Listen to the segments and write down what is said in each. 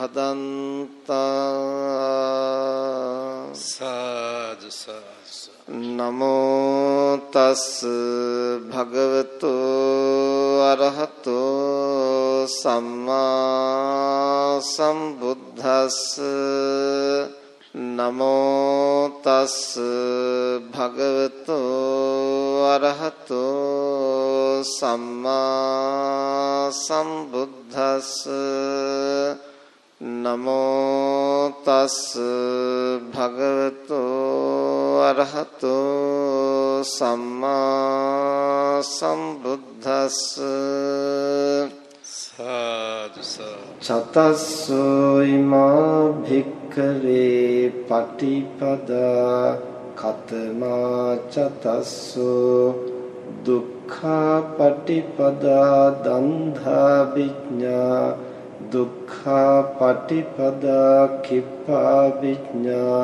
බදන්තා සාදු සාදු නමෝ තස් භගවතු අරහතෝ සම්මා සම්බුද්දස්ස නමෝ තස් භගවතු අරහතෝ සම්මා සම්බුද්දස්ස නමෝ තස් භගවතෝ අරහතෝ සම්මා සම්බුද්දස්ස සාදු චතස්සෝ ඉමා භික්ඛවේ පටිපදා කතමා චතස්සෝ දුක්ඛා පටිපදා දන්ධා විඥා දුක්ඛා පටිපදා කිප්පා විඥා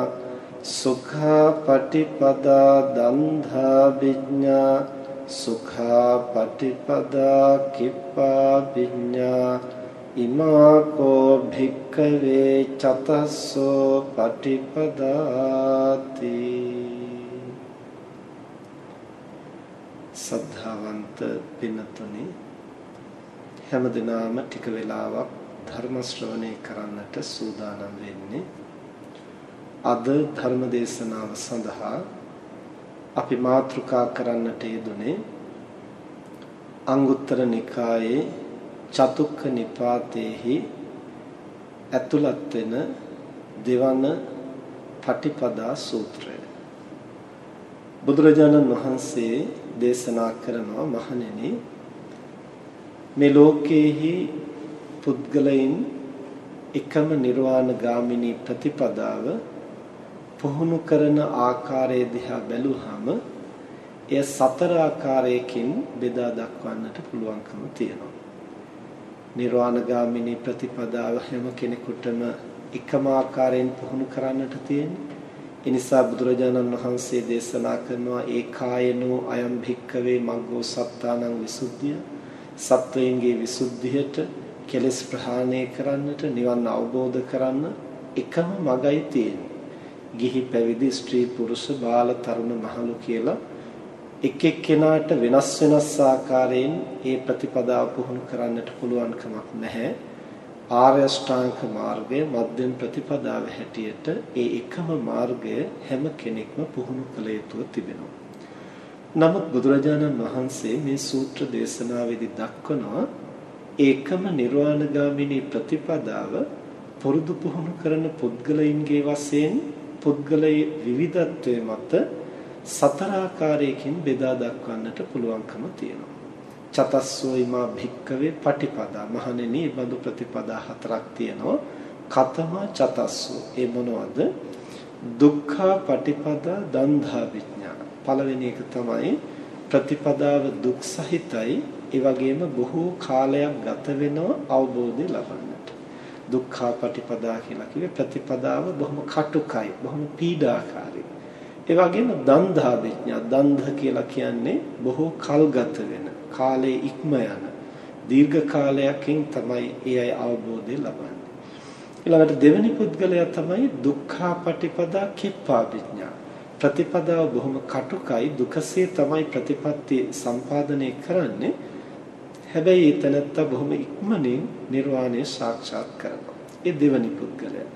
සුඛා පටිපදා දන්ධා විඥා සුඛා පටිපදා කිප්පා විඥා ඉමාකෝ භික්ඛවේ චතස්සෝ පටිපදාති සද්ධාවන්ත පින්නතුනි හැමදිනාම ටික වෙලාවක් ධර්ම ශ්‍රවණය කරන්නට සූදානම් වෙන්නේ. අද ධර්ම දේශනාව සඳහා අපි මාතෘකා කරන්නට යෙදුනේ අංගුත්තර නිකායේ චතුක්ක නිපාතේහි ඇතුළත් වෙන දෙවන පටිපදා සූත්‍රය. බුදුරජාණන් වහන්සේ දේශනා කරනවා මහණෙනි මේ ලෝකයේහි පුද්ගලයන් එකම නිර්වාණ ගාමිනී ප්‍රතිපදාව පුහුණු කරන ආකාරය දිහා බැලුවහම එය සතර ආකාරයකින් බෙදා දක්වන්නට පුළුවන්කම තියෙනවා. නිර්වාණ ගාමිනී ප්‍රතිපදාව හැම කෙනෙකුටම එකම ආකාරයෙන් පුහුණු කරන්නට තියෙන්නේ. ඒ නිසා බුදුරජාණන් වහන්සේ දේශනා කරනවා ඒ කායනෝ අයම් භික්කවේ මග්ගෝ සත්තානං විසුද්ධිය සත්වයන්ගේ විසුද්ධියට කෙලෙස් ප්‍රහාණය කරන්නට නිවන් අවබෝධ කරන්න එකම මගයි තියෙන්නේ. ගිහි පැවිදි ස්ත්‍රී පුරුෂ බාල තරුණ මහලු කියලා එක් එක්කෙනාට වෙනස් වෙනස් ආකාරයෙන් ඒ ප්‍රතිපදාව පුහුණු කරන්නට පුළුවන් කමක් නැහැ. ආර්ය ශ්‍රාංක මාර්ගය මධ්‍යම ප්‍රතිපදාව හැටියට ඒ එකම මාර්ගය හැම කෙනෙක්ම පුහුණු කළ යුතුව තිබෙනවා. නමුත් බුදුරජාණන් වහන්සේ මේ සූත්‍ර දේශනාවේදී දක්වනවා ඒකම නිර්වාණගාමිනී ප්‍රතිපදාව පුරුදු පුහුණු කරන පුද්ගලයින්ගේ වශයෙන් පුද්ගලයේ විවිධත්වයේ මත සතර ආකාරයකින් බෙදා දක්වන්නට පුළුවන්කම තියෙනවා. චතස්සෝයිමා භික්කවේ පටිපදා මහණෙනි මේ බඳු ප්‍රතිපදා හතරක් තියෙනවා. කතම චතස්සෝ ඒ මොනවද? දුක්ඛ පටිපදා දන්ධා විඥාන පළවෙනි එක තමයි ප්‍රතිපදාව දුක් සහිතයි ඒ වගේම බොහෝ කාලයක් ගත වෙනව අවබෝධය ලබන්නට. දුක්ඛා පටිපදා කියලා කිව්වේ ප්‍රතිපදාව බොහොම කටුකයි බොහොම පීඩාකාරී. ඒ වගේම දන්ධා විඥා දන්ධ කියලා කියන්නේ බොහෝ කල් ගත වෙන කාලයේ ඉක්ම යන දීර්ඝ කාලයකින් තමයි ඒ අය අවබෝධය ලබන්නේ. ඊළඟට දෙවෙනි පුද්ගලයා තමයි දුක්ඛා පටිපදා කිප්පා විඥා ප්‍රතිපදාව බොහොම කටුකයි දුකසේ තමයි ප්‍රතිපත්ති සම්පාදනය කරන්නේ. හැබැයි එතනත්ත බොහොම ඉක්මනින් නිර්වාණය සාක්ෂාත් කරනවා ඒ දෙවනි පුද්ගලයා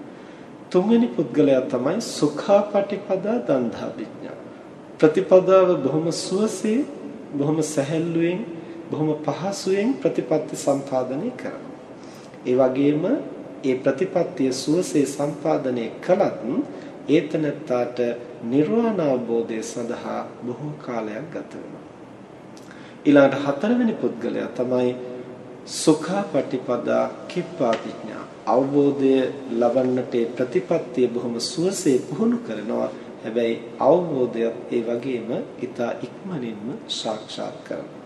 තුන්වෙනි පුද්ගලයා තමයි සුඛාපටිපදා දන්ධා විඥා ප්‍රතිපදාව බොහොම සුවසේ බොහොම සැහැල්ලුවෙන් බොහොම පහසුවෙන් ප්‍රතිපත්ති සම්පාදනය කරනවා. ඒ වගේම ඒ ප්‍රතිපත්තිය සුවසේ සම්පාදනය කළත් ඒතනත්තාට නිර්වාණ අවබෝධය සඳහා බොහෝ කාලයක් ගත වෙනවා. ඊළඟට හතරවෙනි පුද්ගලයා තමයි සුඛාපටිපදා කිප්පාතිඥා අවබෝධය ලබන්නට ප්‍රතිපත්තිය බොහොම සුවසේ පුහුණු කරනවා. හැබැයි අවබෝධයත් ඒ වගේම ඊතා ඉක්මනින්ම සාක්ෂාත් කරනවා.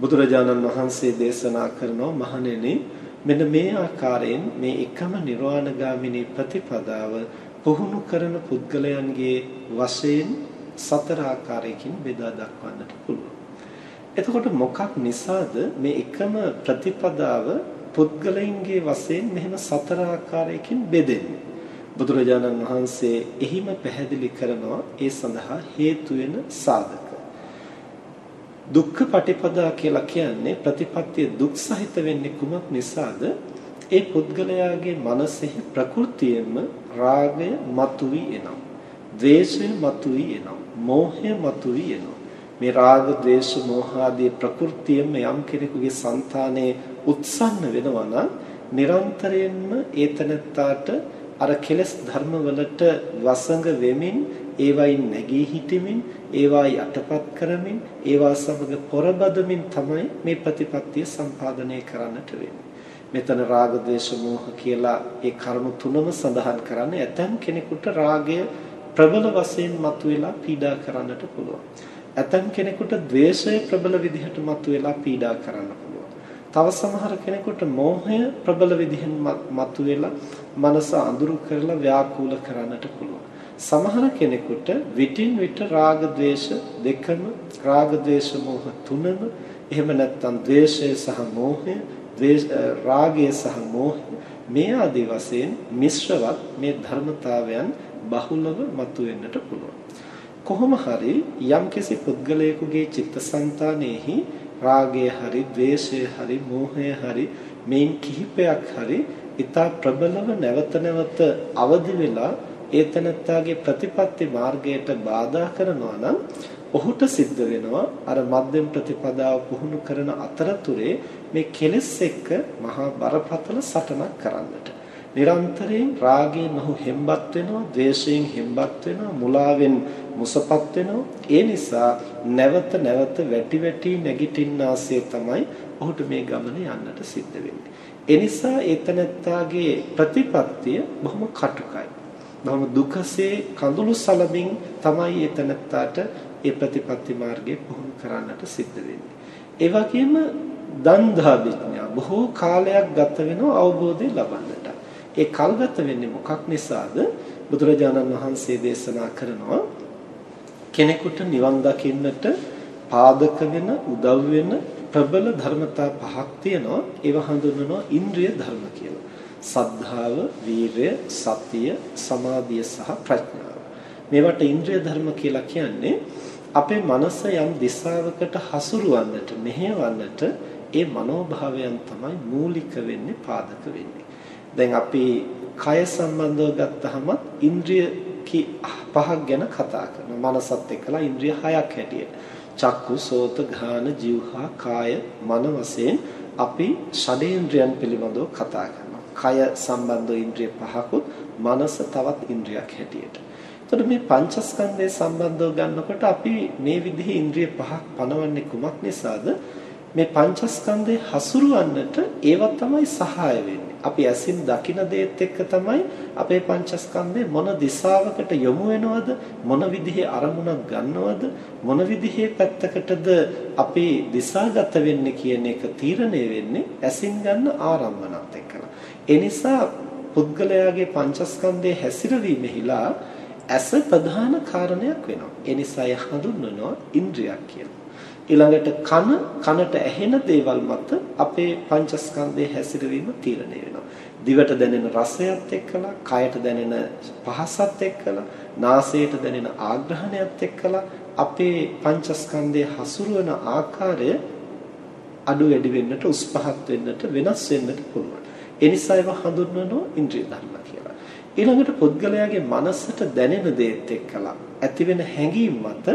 බුදුරජාණන් වහන්සේ දේශනා කරනවා මහණෙනි මෙන්න මේ ආකාරයෙන් මේ එකම නිර්වාණගාමිනී ප්‍රතිපදාව පුහුණු කරන පුද්ගලයන්ගේ වශයෙන් සතර ආකාරයකින් බෙදා දක්වන්නට පුළුවන්. එතකොට මොකක් නිසාද මේ එකම ප්‍රතිපදාව පුද්ගලයින්ගේ වශයෙන් මෙහෙම සතර ආකාරයකින් බෙදෙන්නේ? බුදුරජාණන් වහන්සේ එහිම පැහැදිලි කරනවා ඒ සඳහා හේතු වෙන සාධක. දුක්ඛ පටිපදා කියලා කියන්නේ ප්‍රතිපත්තිය දුක් සහිත වෙන්නේ කුමක් නිසාද? ඒ පුද්ගලයාගේ මනසෙහි ප්‍රകൃතියෙන්ම රාගය මතුවී එනවා. ද්වේෂය මතුවී එනවා. මෝහය මතුවී එනවා. මේ රාග, ద్వේෂ, මෝහ ආදී ප්‍රകൃතියම යම් කෙනෙකුගේ సంతානයේ උත්සන්න වෙනවා නම් නිරන්තරයෙන්ම ඒතනත්තාට අර කෙලස් ධර්මවලට වසඟ වෙමින් ඒවයින් නැගී හිටිමින් ඒවා යටපත් කරමින් ඒවා සමග පොරබදමින් තමයි මේ ප්‍රතිපත්තිය සම්පාදනය කරන්නට වෙන්නේ. මෙතන රාග ද්වේෂ මෝහ කියලා ඒ කරුණු තුනම සඳහන් කරන්නේ ඇතම් කෙනෙකුට රාගය ප්‍රබල වශයෙන් මතුවලා පීඩා කරන්නට පුළුවන්. ඇතම් කෙනෙකුට द्वේෂය ප්‍රබල විදිහට මතුවලා පීඩා කරන්න පුළුවන්. තව සමහර කෙනෙකුට මෝහය ප්‍රබල විදිහෙන් මතුවලා මනස අඳුරු කරලා ව්‍යාකූල කරන්නට පුළුවන්. සමහර කෙනෙකුට විටින් විට රාග ద్వේෂ දෙකම රාග ద్వේෂ මෝහ තුනම එහෙම නැත්නම් ද්වේෂය සහ මෝහය රාගය සහ මෝහය මේ ආදී වශයෙන් මිශ්‍රවත් මේ ධර්මතාවයන් බහුලව මතුවෙන්නට පුළුවන් කොහොම හරි යම්කිසි පුද්ගලයෙකුගේ චිත්තසංතානෙහි රාගය හරි ද්වේෂය හරි මෝහය හරි මේන් කිහිපයක් හරි ඊතා ප්‍රබලව නැවත නැවත අවදි වෙලා ඒතනත්තාගේ ප්‍රතිපත්ති මාර්ගයට බාධා කරනවා නම් ඔහුට සිද්ධ වෙනවා අර මධ්‍යම ප්‍රතිපදාව පුහුණු කරන අතරතුරේ මේ කෙලෙස් එක්ක මහා බරපතල සටනක් කරන්නට. නිරන්තරයෙන් රාගයෙන් ඔහු හෙම්බත් වෙනවා, ද්වේෂයෙන් හෙම්බත් වෙනවා, මුලාවෙන් මුසපත් වෙනවා. ඒ නිසා නැවත නැවත වැටි වැටි නැගිටින්නාසේ තමයි ඔහුට මේ ගමන යන්නට සිද්ධ වෙන්නේ. ඒ නිසා ඒතනත්තාගේ ප්‍රතිපත්තිය බොහොම කටුකයි. බොහොම දුකසේ කඳුළු සලමින් තමයි ඒතනත්තාට ඒ ප්‍රතිපත්ති මාර්ගයේ පුහුණු කරන්නට සිද්ධ වෙන්නේ. ඒ වගේම දන්දා විඥා බොහෝ කාලයක් ගත වෙනවා අවබෝධය ලබන්නට. ඒ කල් ගත වෙන්නේ මොකක් නිසාද? බුදුරජාණන් වහන්සේ දේශනා කරනවා කෙනෙකුට නිවන් දකින්නට පාදක වෙන උදව් වෙන ප්‍රබල ධර්මතා පහක් තියෙනවා ඒව හඳුන්වනවා ඉන්ද්‍රිය ධර්ම කියලා. සද්ධාව, වීරය, සතිය, සමාධිය සහ ප්‍රඥාව. මේවට ඉන්ද්‍රිය ධර්ම කියලා කියන්නේ අපේ මනස යම් දිශාවකට හසුරුවන්නට මෙහෙවන්නට ඒ මනෝභාවයන් තමයි මූලික වෙන්නේ පාදක වෙන්නේ. දැන් අපි කය සම්බන්ධව ගත්තහම ඉන්ද්‍රිය පහක් ගැන කතා කරනවා. මනසත් එක්කලා ඉන්ද්‍රිය හයක් හැටියට. චක්කු, සෝත, ඝාන, જીවහා, කාය, මන වශයෙන් අපි ෂඩේන්ද්‍රයන් පිළිබඳව කතා කරනවා. කය සම්බන්ධ ඉන්ද්‍රිය පහකුත් මනස තවත් ඉන්ද්‍රියක් හැටියට. එතකොට මේ පංචස්කන්ධය සම්බන්ධව ගන්නකොට අපි මේ විදිහේ ඉන්ද්‍රිය පහක් පනවන්නේ කුමක් නිසාද? මේ පංචස්කන්ධේ හසුරුවන්නට ඒවා තමයි සහාය වෙන්නේ. අපි ඇසින් දකින දේත් එක්ක තමයි අපේ පංචස්කන්ධේ මොන දිශාවකට යොමු වෙනවද මොන විදිහේ අරමුණක් ගන්නවද මොන විදිහේ පැත්තකටද අපි දිශාගත වෙන්නේ කියන එක තීරණය වෙන්නේ ඇසින් ගන්න ආරම්භනත් එක්කලා. ඒ නිසා පුද්ගලයාගේ පංචස්කන්ධයේ හැසිරවීමෙහිලා ඇස ප්‍රධාන කාරණයක් වෙනවා. ඒ නිසා ය හඳුන්වනවා ඉන්ද්‍රියක් කියලා. ඊළඟට කන කනට ඇහෙන දේවල් මත අපේ පංචස්කන්ධයේ හැසිරවීම තීරණය වෙනවා. දිවට දැනෙන රසයත් එක්කලා, කයට දැනෙන පහසත් එක්කලා, නාසයට දැනෙන ආග්‍රහණයත් එක්කලා අපේ පංචස්කන්ධයේ හසුරුවන ආකාරය අඩු වැඩි වෙන්නට, උස් පහත් වෙන්නට, වෙනස් වෙන්නට පුළුවන්. ඒ නිසා ඒවා හඳුන්වනවා ඉන්ද්‍රිය ධර්ම කියලා. ඊළඟට පුද්ගලයාගේ මනසට දැනෙන දේත් එක්කලා ඇතිවෙන හැඟීම් මත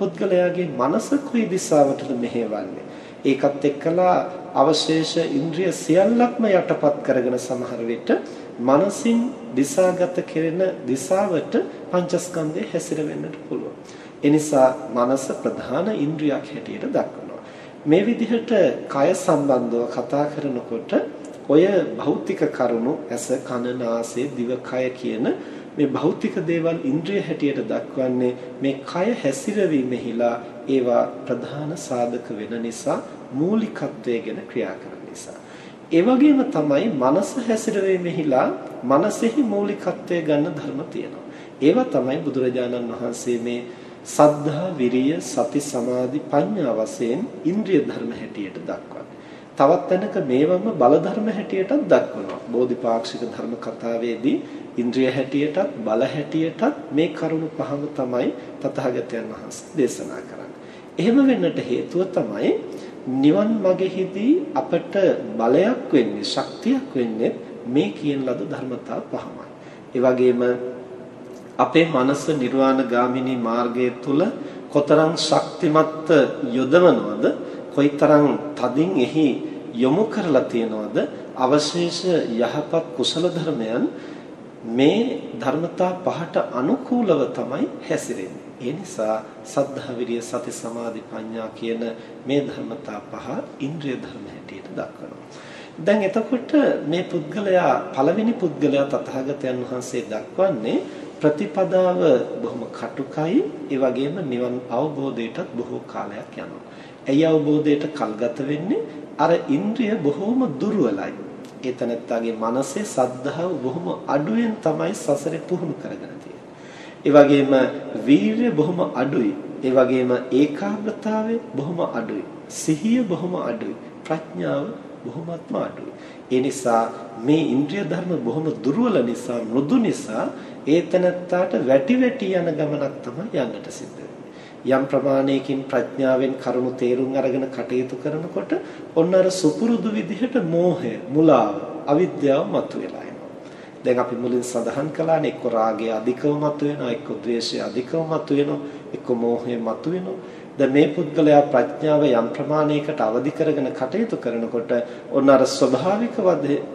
පුද්ගලයාගේ මනස කොයි දිශාවටද මෙහෙවන්නේ ඒකත් එක්කලා අවශේෂ ඉන්ද්‍රිය සියල්ලක්ම යටපත් කරගෙන සමහර විට මනසින් දිශාගත කෙරෙන දිශාවට පංචස්කන්ධය හැසිරෙන්නට පුළුවන්. ඒ නිසා මනස ප්‍රධාන ඉන්ද්‍රියක් හැටියට දක්වනවා. මේ විදිහට කය සම්බන්ධව කතා කරනකොට ඔය භෞතික කරුණු ඇස කන නාසය දිව කය කියන මේ භෞතික දේවල් ඉන්ද්‍රිය හැටියට දක්වන්නේ මේ කය හැසිරවීමෙහිලා ඒවා ප්‍රධාන සාධක වෙන නිසා මූලිකත්වයේ ගැන ක්‍රියා කරන නිසා. ඒ වගේම තමයි මනස හැසිරවීමෙහිලා මනසෙහි මූලිකත්වයේ ගන්න ධර්ම තියෙනවා. ඒවා තමයි බුදුරජාණන් වහන්සේ මේ සද්ධා විරිය සති සමාධි ප්‍රඥා වශයෙන් ඉන්ද්‍රිය ධර්ම හැටියට දක්වන්නේ. තවත් තැනක මේවම බල ධර්ම හැටියටත් දක්වනවා. බෝධිපාක්ෂික ධර්ම කතාවේදී ඉන්ද්‍රිය හැටියටත් බල හැටියටත් මේ කරුණු පහම තමයි තථාගතයන් වහන්සේ දේශනා කරන්නේ. එහෙම වෙන්නට හේතුව තමයි නිවන් මගෙහිදී අපට බලයක් වෙන්නේ ශක්තියක් වෙන්නේ මේ කියන ලද ධර්මතා පහමයි. ඒ වගේම අපේ මනස නිර්වාණ ගාමිනී මාර්ගය තුල කොතරම් ශක්තිමත් යොදවනවද කොයිතරම් තදින් එහි යොමු කරලා තියනවද අවශේෂ යහපත් කුසල ධර්මයන් මේ ධර්මතා පහට අනුකූලව තමයි හැසිරෙන්නේ. ඒ නිසා සද්ධා විරිය සති සමාධි ප්‍රඥා කියන මේ ධර්මතා පහ ඉන්ද්‍රිය ධර්ම හැටියට දක්වනවා. දැන් එතකොට මේ පුද්ගලයා පළවෙනි පුද්ගලයා තථාගතයන් වහන්සේ දක්වන්නේ ප්‍රතිපදාව බොහොම කටුකයි ඒ වගේම නිවන් අවබෝධයටත් බොහෝ කාලයක් යනවා. ඇයි අවබෝධයට කල්ගත වෙන්නේ? අර ඉන්ද්‍රිය බොහොම දුර්වලයි. ඒ තනත්තාගේ මනසේ සද්ධාව බොහොම අඩුවෙන් තමයි සසරේ පුහුණු කරගෙන තියෙන්නේ. ඒ වගේම වීරිය බොහොම අඩුයි. ඒ වගේම ඒකාග්‍රතාවය බොහොම අඩුයි. සිහිය බොහොම අඩුයි. ප්‍රඥාව බොහොමත්ම අඩුයි. ඒ නිසා මේ ඉන්ද්‍රිය ධර්ම බොහොම දුර්වල නිසා මෘදු නිසා ඒ තනත්තාට වැටි වැටි යන ගමනක් තමයි යන්නට සිද්ධ යම් ප්‍රමාණයකින් ප්‍රඥාවෙන් කරුණු තේරුම් අරගෙන කටයුතු කරනකොට ඔන්න අර සුපුරුදු විදිහට මෝහය, මුලාව, අවිද්‍යාව මතුවලා එනවා. දැන් අපි මුලින් සඳහන් කළානේ එක්ක රාගය අධිකව මතුවෙනවා, එක්ක ද්වේෂය අධිකව මතුවෙනවා, එක්ක මෝහය මතුවෙනවා. දැන් මේ පුද්ගලයා ප්‍රඥාව යම් ප්‍රමාණයකට අවදි කරගෙන කටයුතු කරනකොට ඔන්න අර ස්වභාවික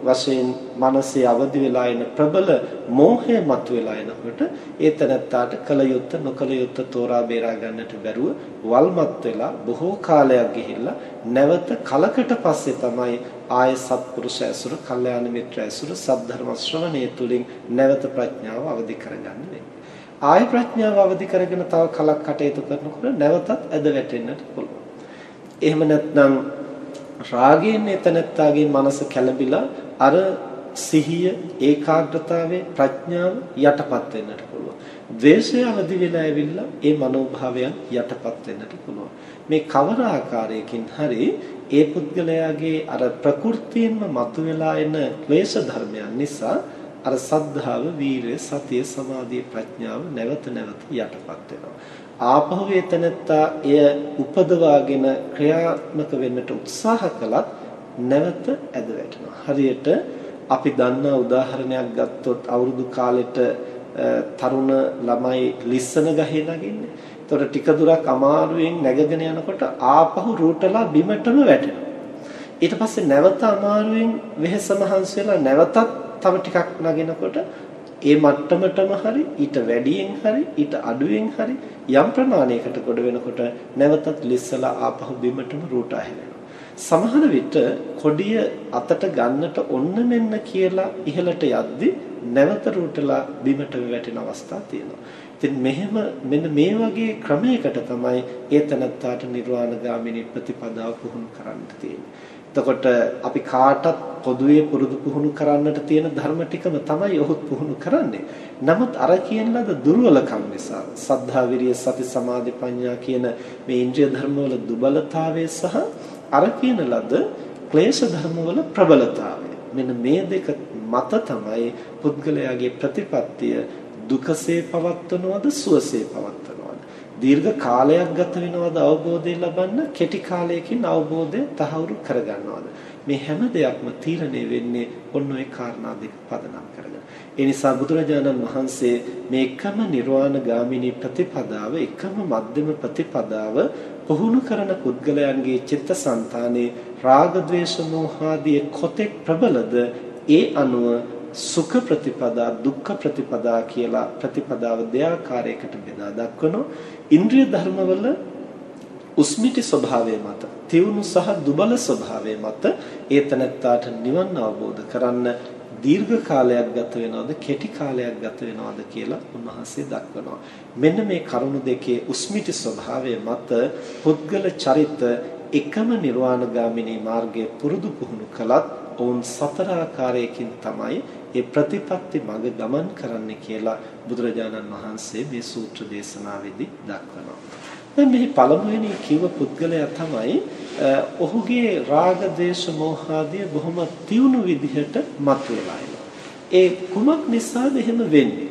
වශයෙන් මනසේ අවදි වෙලා එන ප්‍රබල මෝහය මතුවලා එනකොට ඒ තනත්තාට කල යුත්ත නොකල යුත්ත තෝරා බේරා ගන්නට බැරුව වල්මත් වෙලා බොහෝ කාලයක් ගිහිල්ලා නැවත කලකට පස්සේ තමයි ආය සත්පුරුෂ ඇසුර, කල්යාණ මිත්‍ර ඇසුර, සද්ධර්ම ශ්‍රවණය තුලින් නැවත ප්‍රඥාව අවදි කරගන්න වෙන්නේ. ආය ප්‍රඥාව අවදි කරගෙන තව කලක් කටයුතු කරනකොට නැවතත් ඇද වැටෙන්නට පුළුවන්. එහෙම නැත්නම් රාගයෙන් එතනත්තාගේ මනස කැළඹිලා අර සිහිය ඒකාග්‍රතාවයේ ප්‍රඥාව යටපත් වෙන්නට පුළුවන්. ද්වේෂය අවදි වෙලා ඇවිල්ලා ඒ මනෝභාවයන් යටපත් වෙන්නට පුළුවන්. මේ කවර ආකාරයකින් හරි ඒ පුද්ගලයාගේ අර ප්‍රകൃතියෙන්ම මතුවලා එන ක්ලේශ ධර්මයන් නිසා අර සද්ධාව, වීරය, සතිය, සමාධිය, ප්‍රඥාව නැවත නැවත යටපත් වෙනවා. ආපහු වේතනත්තා එය උපදවාගෙන ක්‍රියාත්මක වෙන්නට උත්සාහ කළත් නැවත ඇද වැටෙනවා. හරියට අපි දන්නා උදාහරණයක් ගත්තොත් අවුරුදු කාලෙට තරුණ ළමයි ලිස්සන ගහේ නගින්නේ. ඒතකොට ටික දුරක් අමාරුවෙන් නැගගෙන යනකොට ආපහු රූටලා බිමටම වැටෙනවා. ඊට පස්සේ නැවත අමාරුවෙන් වෙහෙස මහන්සි වෙලා නැවතත් තව ටිකක් නගිනකොට ඒ මට්ටමටම හරි ඊට වැඩියෙන් හරි ඊට අඩුවෙන් හරි යම් ප්‍රමාණයකට ගොඩ වෙනකොට නැවතත් ලිස්සලා ආපහු බිමටම රූටා හැලෙනවා. සමහර විට කොඩිය අතට ගන්නට ඔන්න මෙන්න කියලා ඉහළට යද්දි නැවත රූටලා බිමට වැටෙන අවස්ථා තියෙනවා. ඉතින් මෙහෙම මෙන්න මේ වගේ ක්‍රමයකට තමයි ඒ තනත්තාට නිර්වාණ ගාමිනී ප්‍රතිපදාව පුහුණු කරන්න තියෙන්නේ. එතකොට අපි කාටත් පොදුවේ පුරුදු පුහුණු කරන්නට තියෙන ධර්ම ටිකම තමයි ඔහුත් පුහුණු කරන්නේ. නමුත් අර කියන ලද දුර්වලකම් නිසා සද්ධා විරිය සති සමාධි ප්‍රඥා කියන මේ ඉන්ද්‍රිය ධර්මවල දුබලතාවය සහ අර කියන ලද ක්ලේශ ධර්මවල ප්‍රබලතාවය. මෙන්න මේ දෙක මත තමයි පුද්ගලයාගේ ප්‍රතිපත්තිය දුකසේ පවත්වනවද සුවසේ පවත්වනවද දීර්ඝ කාලයක් ගත වෙනවද අවබෝධය ලබන්න? කෙටි කාලයකින් අවබෝධය තහවුරු කරගන්නවද? මේ හැම දෙයක්ම තීරණය වෙන්නේ ඔන්න ඔය කාරණා දෙක පදනම් කරගෙන. ඒ නිසා බුදුරජාණන් වහන්සේ මේ එකම නිර්වාණ ගාමිනී ප්‍රතිපදාව එකම මධ්‍යම ප්‍රතිපදාව පුහුණු කරන පුද්ගලයන්ගේ චිත්තසංතානයේ රාග ద్వේෂ මෝහාදී කොතෙක් ප්‍රබලද? ඒ අනුව සුඛ ප්‍රතිපදා දුක්ඛ ප්‍රතිපදා කියලා ප්‍රතිපදාව දෙආකාරයකට බෙදා දක්වනවා. ඉන්ද්‍රිය ධර්මවල උස්මිටි ස්වභාවය මත තියුණු සහ දුබල ස්වභාවය මත ඒතනත්තාට නිවන් අවබෝධ කරන්න දීර්ඝ කාලයක් ගත වෙනවද කෙටි කාලයක් ගත වෙනවද කියලා උන්වහන්සේ දක්වනවා. මෙන්න මේ කරුණු දෙකේ උස්මිටි ස්වභාවය මත පුද්ගල චරිත එකම නිර්වාණගාමිනී මාර්ගයේ පුරුදු පුහුණු කළත් ඔවුන් සතර ආකාරයකින් තමයි ඒ ප්‍රතිපත්ති මඟ ගමන් කරන්නේ කියලා බුදුරජාණන් වහන්සේ මේ සූත්‍ර දේශනාවේදී දක්වනවා. දැන් මෙහි පළමුවෙනි කිව්ව පුද්ගලයා තමයි ඔහුගේ රාග දේශ මොහ ආදී බොහොම තියුණු විදිහට මතුවලා ඒ කුමක් නිසාද එහෙම වෙන්නේ?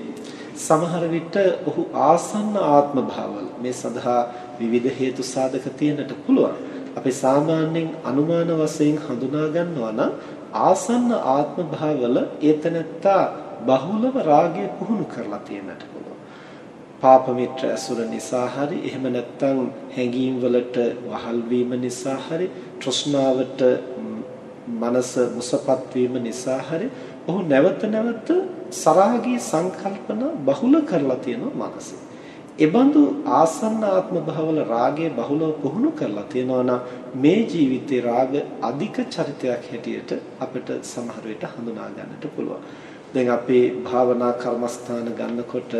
සමහර විට ඔහු ආසන්න ආත්ම භාවවල මේ සඳහා විවිධ හේතු සාධක තියෙන්නට පුළුවන්. අපි සාමාන්‍යයෙන් අනුමාන වශයෙන් හඳුනා ගන්නවා නම් ආසන්න ආත්ම භාවවල ඒතනත්තා බහුලව රාගය පුහුණු කරලා තියෙන්නට පාප මිත්‍ර ඇසුර නිසා හරි එහෙම නැත්නම් හැඟීම් වලට වහල් වීම නිසා හරි තෘෂ්ණාවට මනස මුසපත් වීම නිසා හරි ඔහු නැවත නැවත සරාගී සංකල්පන බහුල කරලා තියෙනවා මනසේ. එබඳු ආසන්න ආත්ම භවවල රාගය බහුලව පුහුණු කරලා තියෙනවා නම් මේ ජීවිතේ රාග අධික චරිතයක් හැටියට අපිට සමහර විට හඳුනා ගන්නට පුළුවන්. දැන් අපේ භාවනා කර්මස්ථාන ගන්නකොට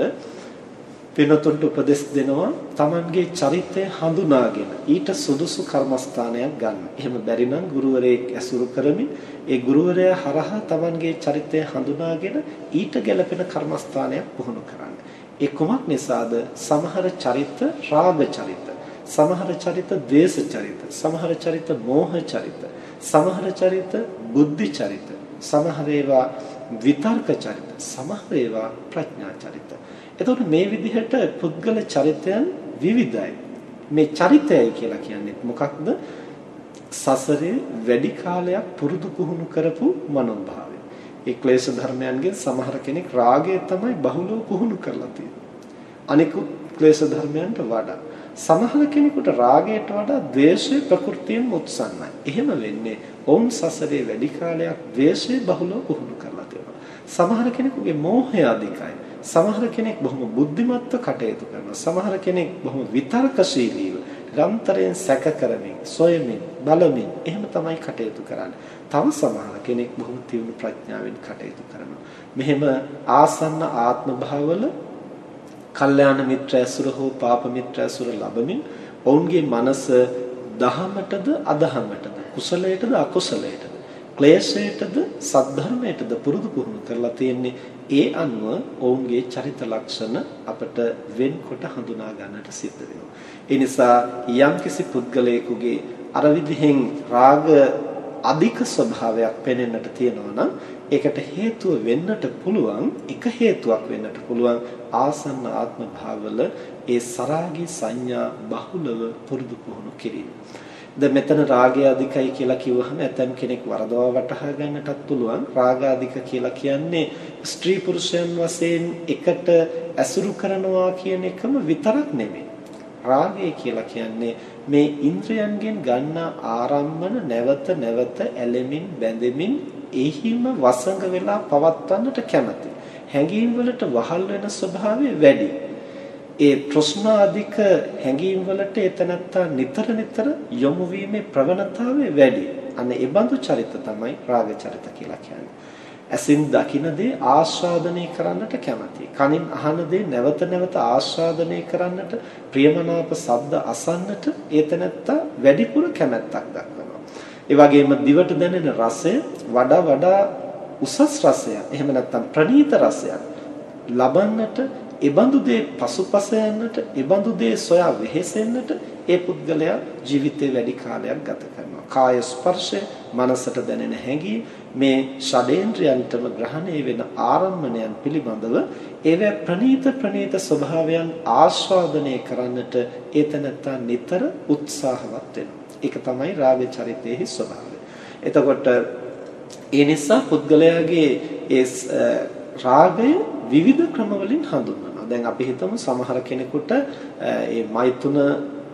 පිනතුන්ට උපදෙස් දෙනවා Tamanගේ චරිතය හඳුනාගෙන ඊට සුදුසු කර්මස්ථානයක් ගන්න. එහෙම බැරි නම් ගුරුවරයෙක් ඇසුරු කරමින් ඒ ගුරුවරයා හරහා Tamanගේ චරිතය හඳුනාගෙන ඊට ගැළපෙන කර්මස්ථානයක් පුහුණු කරන්න. ඒ කොමක් නිසාද සමහර චරිත රාග චරිත, සමහර චරිත ද්වේෂ චරිත, සමහර චරිත මෝහ චරිත, සමහර චරිත බුද්ධි චරිත, සමහර ඒවා විතර්ක චරිත, සමහර ඒවා ප්‍රඥා චරිත. එතකොට මේ විදිහට පුද්ගල චරිතයන් විවිධයි. මේ චරිතයයි කියලා කියන්නේ මොකක්ද? සසරේ වැඩි කාලයක් පුරුදු පුහුණු කරපු මනෝභාවය. ඒ ක්ලේශ ධර්මයන්ගෙන් සමහර කෙනෙක් රාගය තමයි බහුලව පුහුණු කරලා තියෙන්නේ. අනිකුත් ක්ලේශ ධර්මයන්ට වඩා සමහර කෙනෙකුට රාගයට වඩා ද්වේෂය ප්‍රകൃතියෙන් උත්සන්නයි. එහෙම වෙන්නේ ඔවුන් සසරේ වැඩි කාලයක් ද්වේෂය බහුලව පුහුණු කරලා තියෙනවා. සමහර කෙනෙකුගේ මෝහය අධිකයි. සමහර කෙනෙක් බොහොම බුද්ධිමත්ව කටයුතු කරනවා. සමහර කෙනෙක් බොහොම විතර්කශීලීව නිරන්තරයෙන් සැක කරමින්, සොයමින්, බලමින් එහෙම තමයි කටයුතු කරන්නේ. තව සමහර කෙනෙක් බොහොම තියුණු ප්‍රඥාවෙන් කටයුතු කරනවා. මෙහෙම ආසන්න ආත්ම භාවවල කල්යාණ මිත්‍ර ඇසුර හෝ පාප මිත්‍ර ඇසුර ලැබමින් ඔවුන්ගේ මනස දහමටද අදහමටද කුසලයටද අකුසලයටද ක්ලේශයටද සද්ධර්මයටද පුරුදු පුහුණු කරලා තියෙන්නේ ඒ අනුව ඔවුන්ගේ චරිත ලක්ෂණ අපට වෙන්කොට හඳුනා ගන්නට සිද්ධ වෙනවා. ඒ නිසා යම්කිසි පුද්ගලයෙකුගේ අර විදිහෙන් රාග අධික ස්වභාවයක් පෙනෙන්නට තියෙනවා නම් ඒකට හේතුව වෙන්නට පුළුවන් එක හේතුවක් වෙන්නට පුළුවන් ආසන්න ආත්ම භාවවල ඒ සරාගී සංඥා බහුලව පුරුදු පුහුණු කිරීම. ද මෙතන රාගය අධිකයි කියලා කිව්වහම ඇතම් කෙනෙක් වරදවා වටහා ගන්නටත් පුළුවන් රාගාධික කියලා කියන්නේ ස්ත්‍රී පුරුෂයන් වශයෙන් එකට ඇසුරු කරනවා කියන එකම විතරක් නෙමෙයි රාගය කියලා කියන්නේ මේ ඉන්ද්‍රයන්ගෙන් ගන්න ආරම්භන නැවත නැවත ඇලෙමින් බැඳෙමින් එහිම වසඟ වෙලා පවත්වන්නට කැමති හැඟීම් වලට වහල් වෙන ස්වභාවය වැඩි ඒ තෘෂ්ණාධික හැඟීම් වලට එතනත්තා නිතර නිතර යොමු වීමේ ප්‍රවණතාවය වැඩි. අන්න ඒ බඳු චරිත තමයි රාග චරිත කියලා කියන්නේ. ඇසින් දකින දේ ආස්වාදනය කරන්නට කැමතියි. කනින් අහන දේ නැවත නැවත ආස්වාදනය කරන්නට ප්‍රියමනාප ශබ්ද අසන්නට ඒතනත්තා වැඩිපුර කැමැත්තක් දක්වනවා. ඒ වගේම දිවට දැනෙන රසය වඩා වඩා උසස් රසයක්. එහෙම නැත්නම් ප්‍රණීත රසයක් ලබන්නට ඒබඳු දේ පසුපස යන්නට, ඒබඳු දේ සොයා වෙහෙසෙන්නට ඒ පුද්ගලයා ජීවිතේ වැඩි කාලයක් ගත කරනවා. කාය ස්පර්ශය, මනසට දැනෙන හැඟීම් මේ ෂඩේන්ද්‍රයන්ටම ග්‍රහණය වෙන ආරම්මණයන් පිළිබඳව ඒවැ ප්‍රනීත ප්‍රනීත ස්වභාවයන් ආස්වාදනය කරන්නට ඒතනත්තා නිතර උත්සාහවත් වෙනවා. ඒක තමයි රාග චරිතයේ ස්වභාවය. එතකොට ඒ නිසා පුද්ගලයාගේ ඒ රාගය විවිධ ක්‍රමවලින් හඳුන්වනවා. දැන් අපි හිතමු සමහර කෙනෙකුට ඒ මෛතුන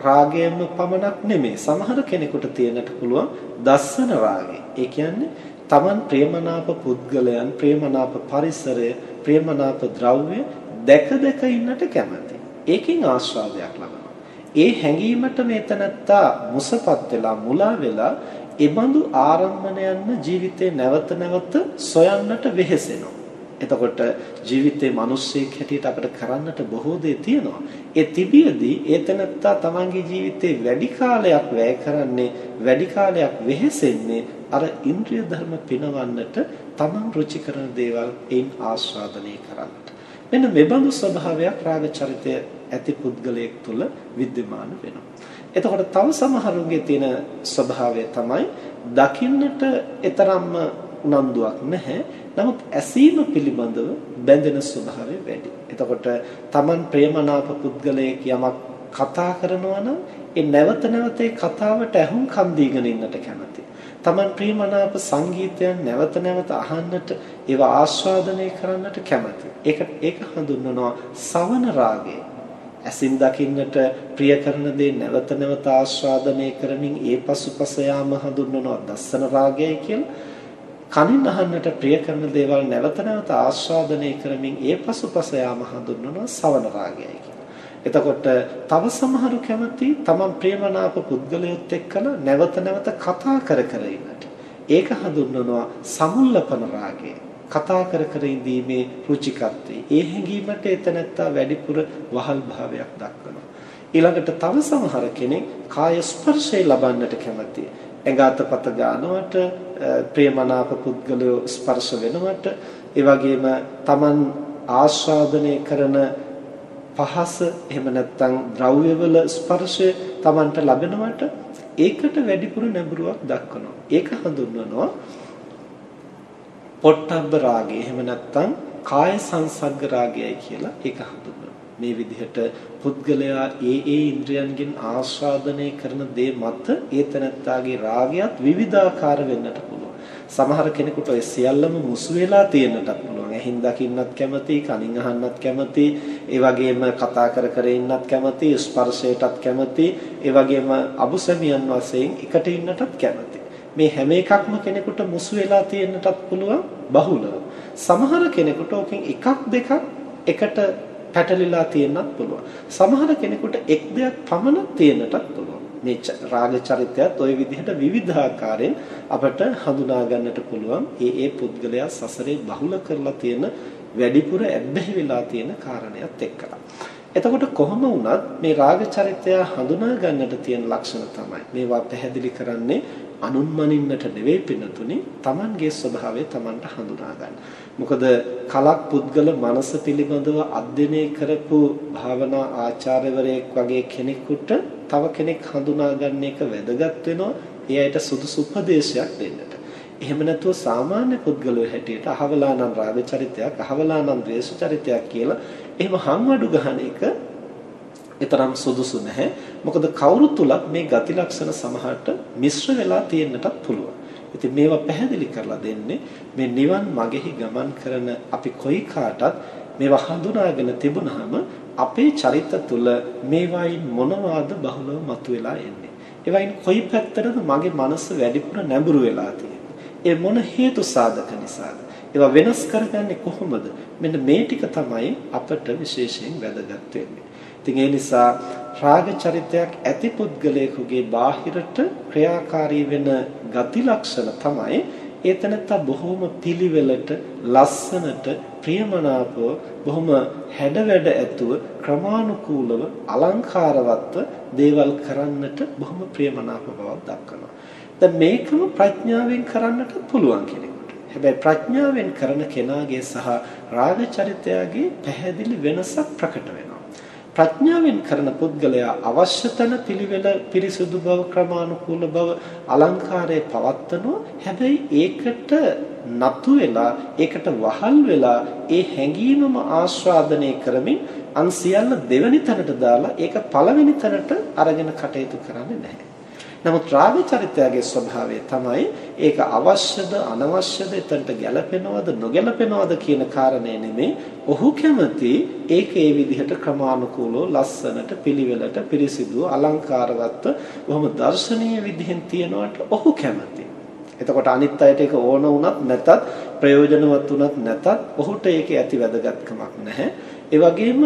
රාගයම පමණක් නෙමෙයි. සමහර කෙනෙකුට තියෙන්නට පුළුවන් දස්සන රාගය. ඒ කියන්නේ Taman ප්‍රේමනාප පුද්ගලයන්, ප්‍රේමනාප පරිසරය, ප්‍රේමනාප ද්‍රව්‍ය දැක දැක ඉන්නට කැමති. ඒකෙන් ආස්වාදයක් ලබනවා. ඒ හැඟීමට මේතනත්තා මුසපත් වෙලා මුලා වෙලා ඒබඳු ආරම්මණයන්ම ජීවිතේ නැවත නැවත සොයන්නට වෙහෙසෙනවා. එතකොට ජීවිතේ මිනිස්සෙක් හැටියට අපිට කරන්නට බොහෝ දේ තියෙනවා. ඒ තිබියදී ඒතනත්තා තමන්ගේ ජීවිතේ වැඩි කාලයක් වැය කරන්නේ වැඩි කාලයක් වෙහෙසෙන්නේ අර ඉන්ද්‍රිය ධර්ම පිනවන්නට තමන් රුචි කරන දේවල් එයින් ආස්වාදනය කරන්නට. මෙන්න මෙබඳු ස්වභාවයක් රාග චරිතය ඇති පුද්ගලයෙක් තුළ विद्यमान වෙනවා. එතකොට තව සමහරුන්ගේ තියෙන ස්වභාවය තමයි දකින්නට ඊතරම්ම උනන්දුවක් නැහැ. නමුත් ඇසීම පිළිබඳව බැඳෙන ස්වභාවය වැඩි. එතකොට Taman ප්‍රේමනාප පුද්ගලයෙක් යමක් කතා කරනවා නම් ඒ නැවත නැවත ඒ කතාවට ඇහුම්කන් දීගෙන ඉන්නට කැමති. Taman ප්‍රේමනාප සංගීතයන් නැවත නැවත අහන්නට ඒවා ආස්වාදනය කරන්නට කැමති. ඒක ඒක හඳුන්වනවා සවන රාගය. ඇසින් දකින්නට ප්‍රිය කරන දේ නැවත නැවත ආස්වාදනය කරමින් ඒ පසුපස යාම හඳුන්වනවා දස්සන රාගය කියලා. කනින් අහන්නට ප්‍රිය කරන දේවල් නැවත නැවත ආස්වාදනය කරමින් ඒ පසුපස යාම හඳුන්වනවා සවන රාගයයි කියලා. එතකොට තව සමහරු කැමති තමන් ප්‍රේමනාප පුද්ගලයොත් එක්කලා නැවත නැවත කතා කර කර ඉන්නට. ඒක හඳුන්වනවා සමුල්ලපන රාගය. කතා කර කර ඉඳීමේ රුචිකත්වය. ඒ හැඟීමට එතනත්තා වැඩිපුර වහල් භාවයක් දක්වනවා. ඊළඟට තව සමහර කෙනෙක් කාය ස්පර්ශය ලබන්නට කැමතියි. ඇඟාතපත ගන්නවට ප්‍රියමනාප පුද්ගලයෝ ස්පර්ශ වෙනවට ඒ වගේම Taman ආස්වාදනය කරන පහස එහෙම නැත්නම් ද්‍රව්‍යවල ස්පර්ශය Tamanට ලැබෙනවට ඒකට වැඩිපුර නැඹුරුවක් දක්වනවා. ඒක හඳුන්වනවා පොට්ටබ්බ රාගය. එහෙම නැත්නම් කාය සංසග්ග රාගයයි කියලා ඒක හඳුන්වනවා. මේ විදිහට පුද්ගලයා ඒ ඒ ඉන්ද්‍රයන්ගෙන් ආස්වාදනය කරන දේ මත ඒ තනත්තාගේ රාගයත් විවිධාකාර වෙන්නට පුළුවන්. සමහර කෙනෙකුට ඔය සියල්ලම මුසු වෙලා තියෙන්නටත් පුළුවන්. ඇහින් දකින්නත් කැමති, කනින් අහන්නත් කැමති, ඒ වගේම කතා කර කර ඉන්නත් කැමති, ස්පර්ශයටත් කැමති, ඒ වගේම අබුසමියන් වශයෙන් එකට ඉන්නටත් කැමති. මේ හැම එකක්ම කෙනෙකුට මුසු වෙලා තියෙන්නටත් පුළුවන් බහුලව. සමහර කෙනෙකුට ඕකෙන් එකක් දෙකක් එකට පැටලිලා තියෙන්නත් පුළුවන්. සමහර කෙනෙකුට එක් දෙයක් පමණක් තියෙන්නටත් පුළුවන්. මේ රාග චරිතයත් ওই විදිහට විවිධාකාරයෙන් අපට හඳුනා ගන්නට පුළුවන්. ඒ ඒ පුද්ගලයා සසරේ බහුල කරලා තියෙන වැඩිපුර ඇබ්බැහි වෙලා තියෙන කාරණයක් එක්කලා. එතකොට කොහොම වුණත් මේ රාග චරිතය හඳුනා ගන්නට තියෙන ලක්ෂණ තමයි මේවා පැහැදිලි කරන්නේ අනුන්මනින්නට නෙවෙයි පින්නතුනි Tamanගේ ස්වභාවය Tamanට හඳුනා ගන්න. මොකද කලක් පුද්ගල මනස පිළිබඳව අධ්‍යයනය කරපු භාවනා ආචාර්යවරයෙක් වගේ කෙනෙකුට තව කෙනෙක් හඳුනා ගන්න එක වැදගත් වෙනවා. ඒ අයට සුදුසු උපදේශයක් දෙන්නට. එහෙම නැතුව සාමාන්‍ය පුද්ගලයෝ හැටියට අහවලා නම් රාග චරිතයක්, අහවලා නම් ද්වේෂ චරිතයක් කියලා එහෙම හම්වඩු ගහන එක ඊතරම් සුදුසු නැහැ. මොකද කවුරු තුලත් මේ ගති ලක්ෂණ සමහරට මිශ්‍ර වෙලා තියෙන්නටත් පුළුවන්. ඉතින් මේවා පැහැදිලි කරලා දෙන්නේ මේ නිවන් මගෙහි ගමන් කරන අපි කොයි කාටත් මේවා හඳුනාගෙන තිබුණාම අපේ චරිත තුල මේවායින් මොනවාද බහුලව මතුවලා එන්නේ. ඒවයින් කොයි පැත්තටද මගේ මනස වැඩිපුර නැඹුරු වෙලා තියෙන්නේ. ඒ මොන හේතු සාධක නිසාද? ඒවා වෙනස් කරගන්නේ කොහොමද? මෙන්න මේ ටික තමයි අපට විශේෂයෙන් වැදගත් වෙන්නේ. ඉතින් ඒ නිසා රාග චරිතයක් ඇති පුද්ගලයෙකුගේ බාහිරට ක්‍රියාකාරී වෙන ගති ලක්ෂණ තමයි ඒතනත්ත බොහොම පිළිවෙලට ලස්සනට ප්‍රියමනාපව බොහොම හැඩවැඩ ඇතුව ක්‍රමානුකූලව අලංකාරවත්ව දේවල් කරන්නට බොහොම ප්‍රියමනාප බවක් දක්වනවා. දැන් මේකම ප්‍රඥාවෙන් කරන්නට පුළුවන් කෙනෙකුට. හැබැයි ප්‍රඥාවෙන් කරන කෙනාගේ සහ රාග චරිතයගේ පැහැදිලි වෙනසක් ප්‍රකට වෙනවා. ප්‍රඥාවෙන් කරන පුද්ගලයා අවශ්‍ය තන පිළිවෙල පිරිසුදු බව ක්‍රමානුකූල බව අලංකාරයේ පවත්වනවා. හැබැයි ඒකට නතු වෙලා ඒකට වහල් වෙලා ඒ හැඟීමම ආස්වාදනය කරමින් අන් සියල්ල දෙවනි තැනට දාලා ඒක පළවෙනි තැනට අරගෙන කටයුතු කරන්නේ නැහැ. නමුත් රාග චරිතයගේ ස්වභාවය තමයි ඒක අවශ්‍යද අනවශ්‍යද එතනට ගැළපෙනවද නොගැළපෙනවද කියන කාරණේ නෙමෙයි ඔහු කැමති ඒක ඒ විදිහට ක්‍රමානුකූලව ලස්සනට පිළිවෙලට පිරිසිදුව අලංකාරවත්ව බොහොම දර්ශනීය විදිහෙන් තියනවට ඔහු කැමති. එතකොට අනිත් අයට ඒක ඕන වුණත් නැතත් ප්‍රයෝජනවත් වුණත් නැතත් ඔහුට ඒකේ ඇති වැදගත්කමක් නැහැ. ඒ වගේම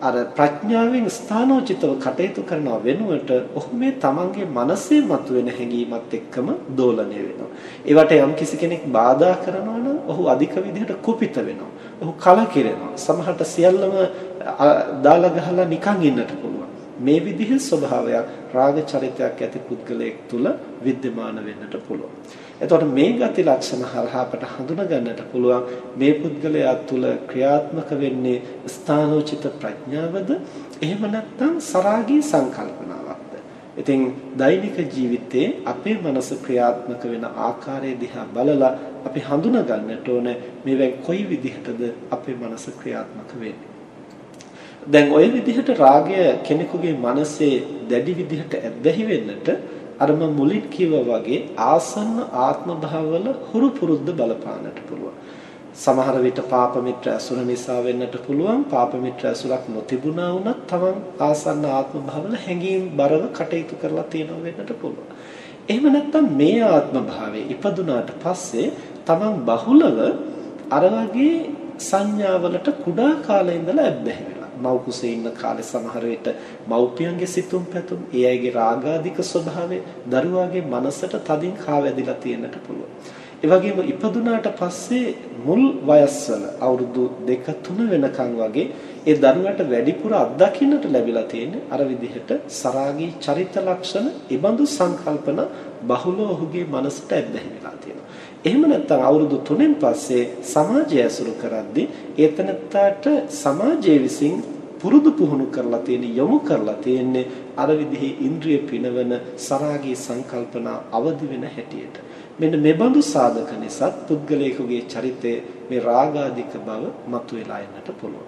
අර ප්‍රඥාවෙන් ස්ථානෝචිතව කටයුතු කරනව වෙනුවට ඔහු මේ තමන්ගේ මනසේ මතුවෙන හැඟීමත් එක්කම දෝලණය වෙනවා. ඒවට යම් කිසි කෙනෙක් බාධා කරනවා නම් ඔහු අධික විදිහට කුපිත වෙනවා. ඔහු කලකිරෙනවා. සමහරට සියල්ලම දාලා ගහලා නිකන් ඉන්නට පුළුවන්. මේ විදිහේ ස්වභාවයක් රාග චරිතයක් ඇති පුද්ගලයෙක් තුල विद्यमान වෙන්නට පුළුවන්. එතකොට මේ ගති ලක්ෂණ හරහා අපට හඳුනා ගන්නට පුළුවන් මේ පුද්ගලයා තුළ ක්‍රියාත්මක වෙන්නේ ස්ථානෝචිත ප්‍රඥාවද? එහෙම නැත්නම් සරාගී සංකල්පනාවක්ද? ඉතින් දෛනික ජීවිතයේ අපේ මනස ක්‍රියාත්මක වෙන ආකාරය දිහා බලලා අපි හඳුනා ගන්නට ඕන මේවෙන් කොයි විදිහටද අපේ මනස ක්‍රියාත්මක වෙන්නේ? දැන් ওই විදිහට රාගය කෙනෙකුගේ මනසේ දැඩි විදිහට ඇබ්බැහි වෙන්නට අර මම මුලින් කිව්වා වගේ ආසන්න ආත්ම භාවවල හුරු පුරුද්ද බලපාන්නට පුළුවන්. සමහර විට පාප මිත්‍ර ඇසුර නිසා වෙන්නට පුළුවන් පාප මිත්‍ර ඇසුරක් නොතිබුණා වුණත් තමන් ආසන්න ආත්ම භාවවල හැඟීම් බරව කටයුතු කරලා තියෙනවා වෙන්නට පුළුවන්. එහෙම නැත්නම් මේ ආත්ම භාවයේ ඉපදුනාට පස්සේ තමන් බහුලව අර වගේ සංඥාවලට කුඩා කාලේ ඉඳලා ඇබ්බැහි මව් කුසේ ඉන්න කාලේ සමහර විට මව්පියන්ගේ සිතුම් පැතුම් ඒ අයගේ රාගාධික ස්වභාවය දරුවාගේ මනසට තදින් කාවැදිලා තියෙන්නට පුළුවන්. ඒ වගේම ඉපදුනාට පස්සේ මුල් වයස්වල අවුරුදු 2 3 වෙනකන් වගේ ඒ දරුවට වැඩිපුර අත්දකින්නට ලැබිලා තියෙන්නේ අර විදිහට සරාගී චරිත ලක්ෂණ, ඉබඳු සංකල්පන බහුලව ඔහුගේ මනසට ඇබ්බැහි වෙලා තියෙනවා. එහෙම නැත්නම් අවුරුදු 3න් පස්සේ සමාජය ඇසුරු කරද්දී ඒතනත්තාට සමාජයේ විසින් පුරුදු පුහුණු කරලා තියෙන යොමු කරලා තියෙන්නේ අර විදිහේ ඉන්ද්‍රිය පිනවන සරාගී සංකල්පනා අවදි වෙන හැටියට. මෙන්න මෙබඳු සාධක නිසා පුද්ගලයෙකුගේ චරිතයේ මේ රාගාධික බව මතුවලා එන්නට පුළුවන්.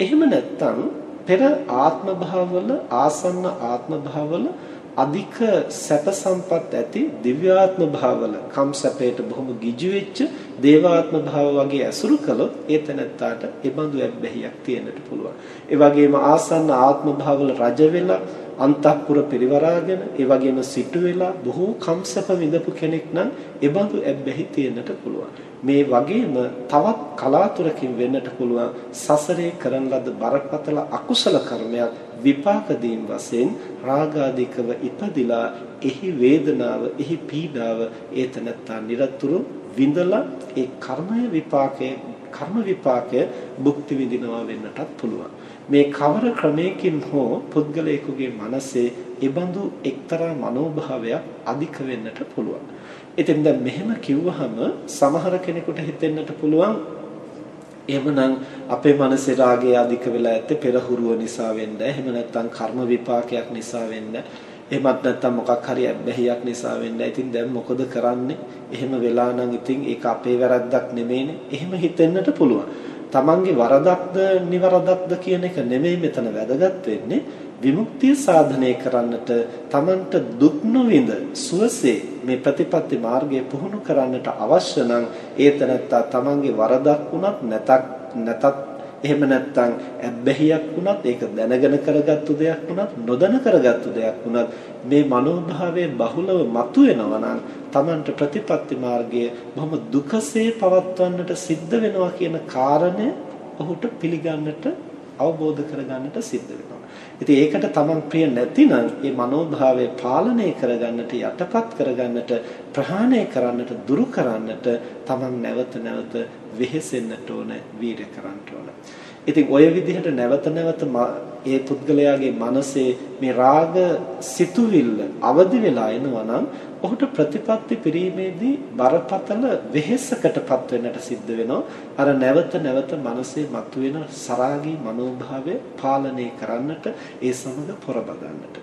එහෙම නැත්නම් පෙර ආත්ම භාවවල ආසන්න ආත්ම භාවවල අධික සැප සම්පත් ඇති දිව්‍යාත්ම භාවවල කම් සැපයට බොහොම ගිජු වෙච්ච දේවාත්ම භාව වගේ ඇසුරු කළොත් ඒ තැනත්තාට ඒ බඳු ඇබ්බැහියක් තියෙන්නට පුළුවන්. ඒ වගේම ආසන්න ආත්ම භාවවල රජ වෙලා අන්තఃපුර පරිවරාගෙන ඒ වගේම සිටු වෙලා බොහෝ කම්සප විඳපු කෙනෙක් නම් ඒ බඳු ඇබ්බැහි තියෙන්නට පුළුවන්. මේ වගේම තවත් කලාතුරකින් වෙන්නට පුළුවන් සසරේ කරන ලද බරපතල අකුසල කර්මයක් විපාක දීම් වශයෙන් රාගාධිකව ඉපදිලා එහි වේදනාව එහි පීඩාව ඒතනත්තා নিরතුරු විඳලා ඒ කර්මය විපාකයේ කර්ම විපාකය භුක්ති විඳිනවා වෙන්නටත් පුළුවන් මේ කවර ක්‍රමයකින් හෝ පුද්ගලයෙකුගේ මනසේ ඒබඳු එක්තරා මනෝභාවයක් අධික වෙන්නට පුළුවන් ඉතින් දැන් මෙහෙම කිව්වහම සමහර කෙනෙකුට හිතෙන්නට පුළුවන් එහෙමනම් අපේ මනසේ රාගය අධික වෙලා ඇත්තේ පෙරහුරුව නිසා වෙන්න. එහෙම නැත්නම් කර්ම විපාකයක් නිසා වෙන්න. එහෙමත් නැත්නම් මොකක් හරි අබ්බැහියක් නිසා වෙන්න. ඉතින් දැන් මොකද කරන්නේ? එහෙම වෙලා නම් ඉතින් ඒක අපේ වැරද්දක් නෙමෙයිනේ. එහෙම හිතෙන්නට පුළුවන්. Tamange වරදක්ද නිවරදක්ද කියන එක නෙමෙයි මෙතන වැදගත් වෙන්නේ. විමුක්තිය සාධනය කරන්නට තමන්ට දුක් නොවිඳ සුවසේ මේ ප්‍රතිපත්ති මාර්ගය පුහුණු කරන්නට අවශ්‍ය නම් ඒ තැනත්තා තමන්ගේ වරදක් වුණත් නැතක් නැතත් එහෙම නැත්නම් ඇබ්බැහියක් වුණත් ඒක දැනගෙන කරගත්තු දෙයක් වුණත් නොදැන කරගත්තු දෙයක් වුණත් මේ මනෝභාවයේ බහුලව මතුවෙනවා නම් තමන්ට ප්‍රතිපත්ති මාර්ගය බොහොම දුකසේ පවත්වන්නට සිද්ධ වෙනවා කියන කාරණය ඔහුට පිළිගන්නට අවබෝධ කරගන්නට සිද්ධ වෙනවා ඉතින් ඒකට Taman ප්‍රිය නැතිනම් මේ මනෝභාවය පාලනය කරගන්නට යටපත් කරගන්නට ප්‍රහාණය කරන්නට දුරු කරන්නට Taman නැවත නැවත වෙහෙසෙන්නට ඕන වීර කරන්නට ඕන. ඉතින් ওই විදිහට නැවත නැවත ඒ පුද්ගලයාගේ මනසේ මේ රාග සිතුවිල්ල අවදි වෙලා එනවා නම් ඔහුට ප්‍රතිපත්ති පිරීමේදී බරපතල වෙහෙසකටපත් වෙන්නට සිද්ධ වෙනවා. අර නැවත නැවත මනසේ මතුවෙන සරාගී මනෝභාවය පාලනය කරන්නට ඒ සමග පොරබදන්නට.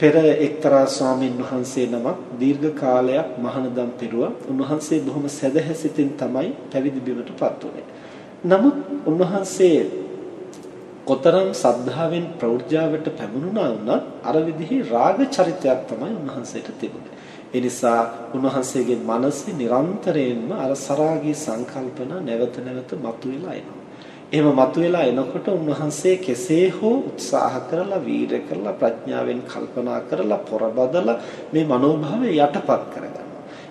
පෙර එක්තරා ස්වාමින් වහන්සේ නමක් දීර්ඝ කාලයක් මහානදම් පිරුවා. උන්වහන්සේ බොහොම සැදැහැසිතින් තමයි පැවිදි බිමටපත් වුනේ. නමුත් උන්වහන්සේ කොතරම් සද්ධාවෙන් ප්‍රෞර්ජාවට පැමුණුණා වුණත් අර විදිහේ රාග චරිතයක් තමයි උන්වහන්සේට තිබුණේ. ඒ නිසා උන්වහන්සේගේ මනසේ නිරන්තරයෙන්ම අර සරාගී සංකල්පන නැවත නැවත මතුවලා එනවා. එහෙම මතුවලා එනකොට උන්වහන්සේ කෙසේ හෝ උත්සාහ කරලා වීරය කරලා ප්‍රඥාවෙන් කල්පනා කරලා පොරබදලා මේ මනෝභාවය යටපත් කරගන්නවා.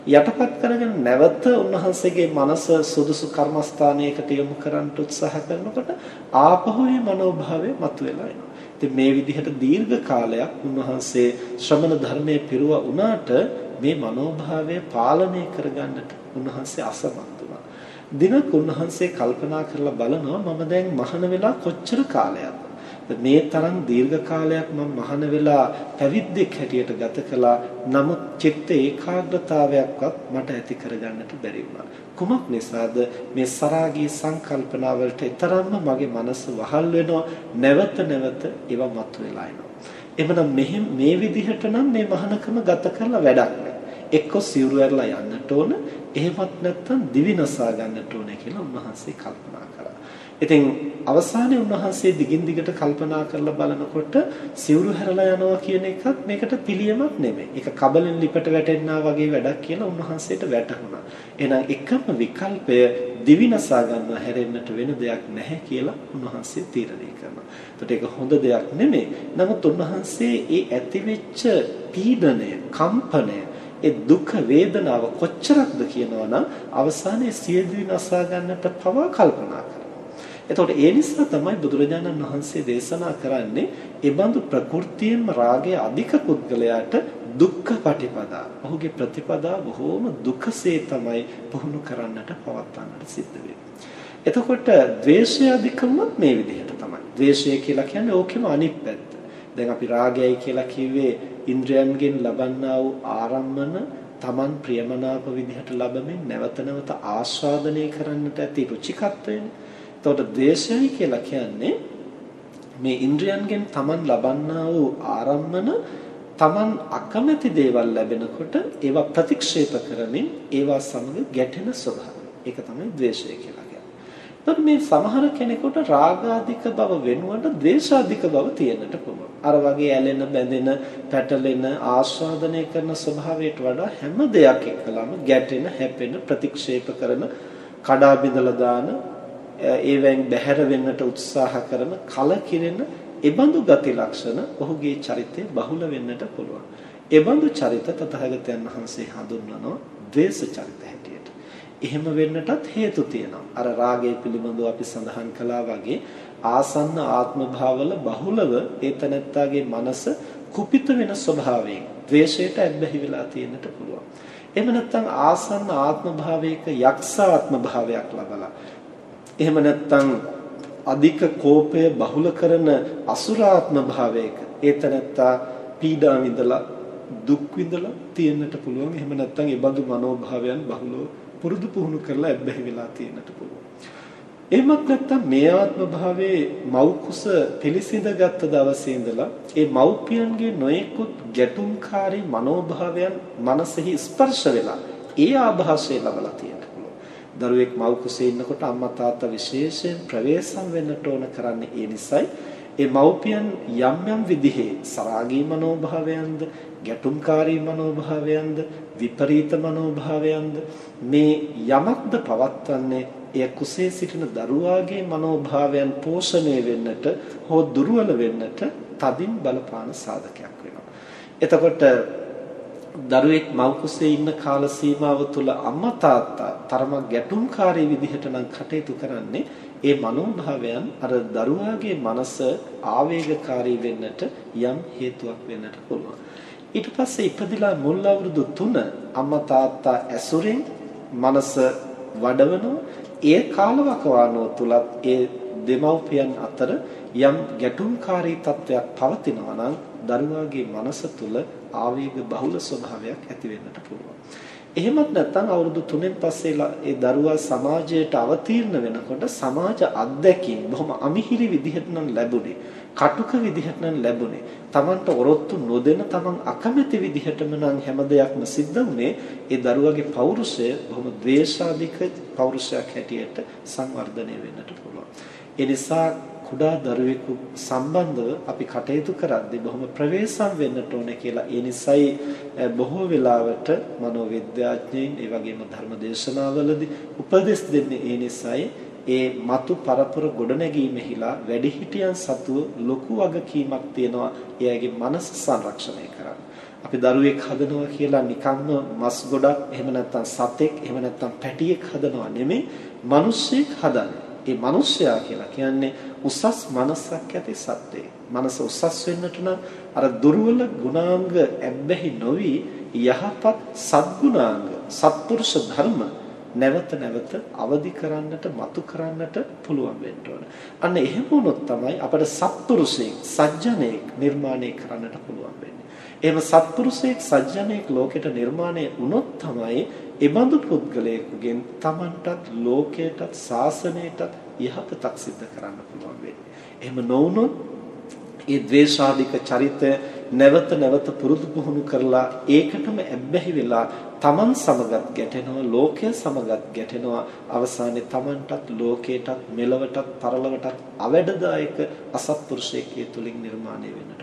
යටපත් කරගෙන නැවත උන්වහන්සේගේ මනස සුදුසු කර්මස්ථානයකට යොමු කරන්න උත්සාහ කරනකොට ආපහු මේ මනෝභාවය මතුවලා එනවා. ඉතින් මේ විදිහට දීර්ඝ කාලයක් උන්වහන්සේ ශ්‍රමණ ධර්මයේ පිරුවා වුණාට මේ මනෝභාවය පාලනය කරගන්නට උන්වහන්සේ අසමත් වුණා. දිනක් උන්වහන්සේ කල්පනා කරලා බලනවා මම දැන් මහාන වෙලා කොච්චර කාලයක්ද මේ තරම් දීර්ඝ කාලයක් මම මහාන වෙලා පැවිද්දෙක් හැටියට ගත කළා. නමුත් චිත්ත ඒකාග්‍රතාවයක්වත් මට ඇති කරගන්නට බැරි වුණා. කුමක් නිසාද මේ සරාගී සංකල්පනාවලට තරම්ම මගේ මනස වහල් වෙනවා. නැවත නැවත ඒවා මතුවලා එනවා. එමනම් මෙහෙම මේ විදිහට නම් මේ මහානකම ගත කරලා වැඩක් නැහැ. එක්ක සිවුරු ඇරලා යන්නට ඕන. එහෙමත් නැත්නම් දිවිනසා ගන්නට ඕනේ කියලා උන්වහන්සේ කල්පනා කළා. ඉතින් අවසානයේ උන්වහන්සේ දිගින් දිගට කල්පනා කරලා බලනකොට සිවුරු හැරලා යනවා කියන එකත් මේකට පිළියමක් නෙමෙයි. ඒක කබලෙන් ලිපට වැටෙන්නා වගේ වැඩක් කියලා උන්වහන්සේට වැටහුණා. එහෙනම් එකම විකල්පය දිවිනසා ගන්න හැරෙන්නට වෙන දෙයක් නැහැ කියලා උන්වහන්සේ තීරණය කරනවා. ඒකට ඒක හොඳ දෙයක් නෙමෙයි. නමුත් උන්වහන්සේ ඒ ඇතිවෙච්ච පීඩනය, කම්පනය ඒ දුක් වේදනාව කොච්චරක්ද කියනවනම් අවසානයේ සියදිවි නසා ගන්නට පවා කල්පනා කරනවා. එතකොට ඒ නිසා තමයි බුදුරජාණන් වහන්සේ දේශනා කරන්නේ ඒ බඳු ප්‍රകൃතියෙන්ම රාගය අධික පුද්ගලයාට දුක්ඛ පටිපදා. ඔහුගේ ප්‍රතිපදා බොහෝම දුකසේ තමයි පුහුණු කරන්නට පවත්වන්නට සිද්ධ එතකොට ද්වේෂය අධිකමත් මේ විදිහට තමයි. ද්වේෂය කියලා කියන්නේ ඕකෙම අනිත් පැත්ත. දැන් අපි රාගයයි කියලා කිව්වේ ඉන්ද්‍රයන්ගෙන් ලබන්නා වූ ආරම්මන Taman ප්‍රියමනාප විදිහට ලැබෙමින් නැවත නැවත ආස්වාදනය කරන්නට ඇති රුචිකත්වයනේ. එතකොට ද්වේෂයයි කියලා කියන්නේ මේ ඉන්ද්‍රයන්ගෙන් Taman ලබන්නා වූ ආරම්මන Taman අකමැති දේවල් ලැබෙනකොට ඒවා ප්‍රතික්ෂේප කරමින් ඒවා සමග ගැටෙන ස්වභාවය. ඒක තමයි ද්වේෂය කියලා කියන්නේ. මේ සමහර කෙනෙකුට රාගාධික බව වෙනුවට ද්වේෂාධික බව තියෙන්නට පුළුවන්. අර වගේ ඇලෙන, බැඳෙන, පැටලෙන, ආස්වාදනය කරන ස්වභාවයට වඩා හැම දෙයක් එක්කලම ගැටෙන, හැපෙන, ප්‍රතික්ෂේප කරන, කඩා බිඳලා දාන ඒවෙන් බැහැර වෙන්නට උත්සාහ කරන කලකිරෙන ඒබඳු ගති ලක්ෂණ ඔහුගේ චරිතේ බහුල වෙන්නට පුළුවන්. ඒබඳු චරිත තථාගතයන් වහන්සේ හඳුන්වනවා ද්වේෂ චරිත හැටියට. එහෙම වෙන්නටත් හේතු තියෙනවා. අර රාගය පිළිබඳව අපි සඳහන් කළා වගේ ආසන්න ආත්ම භාවවල බහුලව ඒ තනත්තාගේ මනස කුපිත වෙන ස්වභාවයෙන් ද්වේෂයට ඇබ්බැහි වෙලා තියෙන්නට පුළුවන්. එහෙම නැත්නම් ආසන්න ආත්ම භාවයක යක්ෂාත්ම භාවයක් ලබලා එහෙම නැත්නම් අධික කෝපය බහුල කරන අසුරාත්ම භාවයක ඒතනත්තා පීඩා විඳලා දුක් විඳලා තියෙන්නට පුළුවන්. එහෙම නැත්නම් ඒ බඳු මනෝභාවයන් බහුලව පුරුදු පුහුණු කරලා ඇබ්බැහි වෙලා තියෙන්නට පුළුවන්. එහෙමත් නැත්නම් මේ ආත්ම භාවයේ මෞකුස පිළිසිඳගත් දවසේ ඉඳලා ඒ මෞපියන්ගේ නොයෙකුත් ගැටුම්කාරී මනෝභාවයන් මනසෙහි ස්පර්ශ වෙලා ඒ ආభాසය ලබලා තියෙනවා. දරුවෙක් මව් කුසේ ඉන්නකොට අම්මා තාත්තා විශේෂයෙන් ප්‍රවේශම් වෙන්නට ඕන කරන්නේ ඒ නිසයි ඒ මව්පියන් යම් යම් විදිහේ සරාගී මනෝභාවයන්ද ගැටුම්කාරී මනෝභාවයන්ද විපරීත මනෝභාවයන්ද මේ යමක්ද පවත්වන්නේ එය කුසේ සිටින දරුවාගේ මනෝභාවයන් පෝෂණය වෙන්නට හෝ දුර්වල වෙන්නට තදින් බලපාන සාධකයක් වෙනවා. එතකොට දරුවෙක් මව් කුසේ ඉන්න කාල සීමාව තුළ අම්මා තාත්තා තරමක් ගැටුම්කාරී විදිහට නම් කටයුතු කරන්නේ ඒ මනෝභාවයන් අර දරුවාගේ මනස ආවේගකාරී වෙන්නට යම් හේතුවක් වෙන්නට පුළුවන්. ඊට පස්සේ ඉපදිලා මුල් අවුරුදු 3 අම්මා තාත්තා ඇසුරෙන් මනස වඩවනවා. ඒ කාලවකවානුව තුලත් ඒ දෙමව්පියන් අතර යම් ගැටුම්කාරී තත්වයක් පවතිනවා නම් දරුවාගේ මනස තුල ආවේග බහුල ස්වභාවයක් ඇති වෙන්නට පුළුවන්. එහෙමත් නැත්නම් අවුරුදු 3න් පස්සේ ඒ දරුවා සමාජයට අවතීර්ණ වෙනකොට සමාජ අත්දැකීම් බොහොම අමිහිරි විදිහට නම් ලැබුණේ. කටුක විදිහට නම් ලැබුණේ. Tamanට ඔරොත්තු නොදෙන Taman අකමැති විදිහටම නම් හැම දෙයක්ම සිද්ධ වුණේ ඒ දරුවගේ පෞරුෂය බොහොම ද්වේෂාධික පෞරුෂයක් හැටියට සංවර්ධනය වෙන්නට පුළුවන්. ඒ නිසා කුඩා දරුවෙකු සම්බන්ධව අපි කටයුතු කරද්දී බොහොම ප්‍රවේශම් වෙන්නට ඕනේ කියලා. ඒ නිසයි බොහෝ වෙලාවට මනෝවිද්‍යාඥයින් ඒ වගේම ධර්මදේශනාවලදී උපදෙස් දෙන්නේ ඒ නිසයි ඒ మతు පරපුර ගොඩනැගීමෙහිලා වැඩිහිටියන් සතුව ලොකු වගකීමක් තියෙනවා එයාගේ මනස සංරක්ෂණය කරන්න. අපි දරුවෙක් හදනවා කියලා නිකම්ම මස් ගොඩක් එහෙම නැත්නම් සතෙක් එහෙම නැත්නම් පැටියෙක් හදනවා නෙමෙයි මිනිස්සෙක් හදන්නේ. ඒ මිනිස්සයා කියලා කියන්නේ උසස් මනසක් ඇති සත්වෙක්. මනස උසස් වෙන්නට නම් අර දුර්වල ගුණාංග ඇබ්බැහි නොවි යහපත් සත්ගුණාංග සත්පුරුෂ ධර්ම නැවත නැවත අවදි කරන්නට මතු කරන්නට පුළුවන් වෙන්න ඕන. අන්න එහෙම වුණොත් තමයි අපට සත්පුරුෂයෙක් සජ්ජනෙක් නිර්මාණය කරන්නට පුළුවන් වෙන්නේ. එහෙම සත්පුරුෂයෙක් සජ්ජනෙක් ලෝකෙට නිර්මාණය වුණොත් තමයි එබඳු පුද්ගලයෙකුගෙන් Tamanටත් ලෝකයටත් ශාසනයටත් යහපතක් සිද්ධ කරන්න පුළුවන් වෙන්නේ. එහෙම නොවුනොත් ඒ ද්වේෂාධික චරිතය නැවත නැවත පුරුදු පුහුණු කරලා ඒකටම ඇබ්බැහි වෙලා තමන් සමගත් ගැටෙනවා ලෝකය සමගත් ගැටෙනවා අවසානයේ තමන්ටත් ලෝකයටත් මෙලවටත් පරලොවටත් අවැඩදායක අසත්පුරුෂයෙක් ඒ තුලින් නිර්මාණය වෙන්නට පුළුවන්.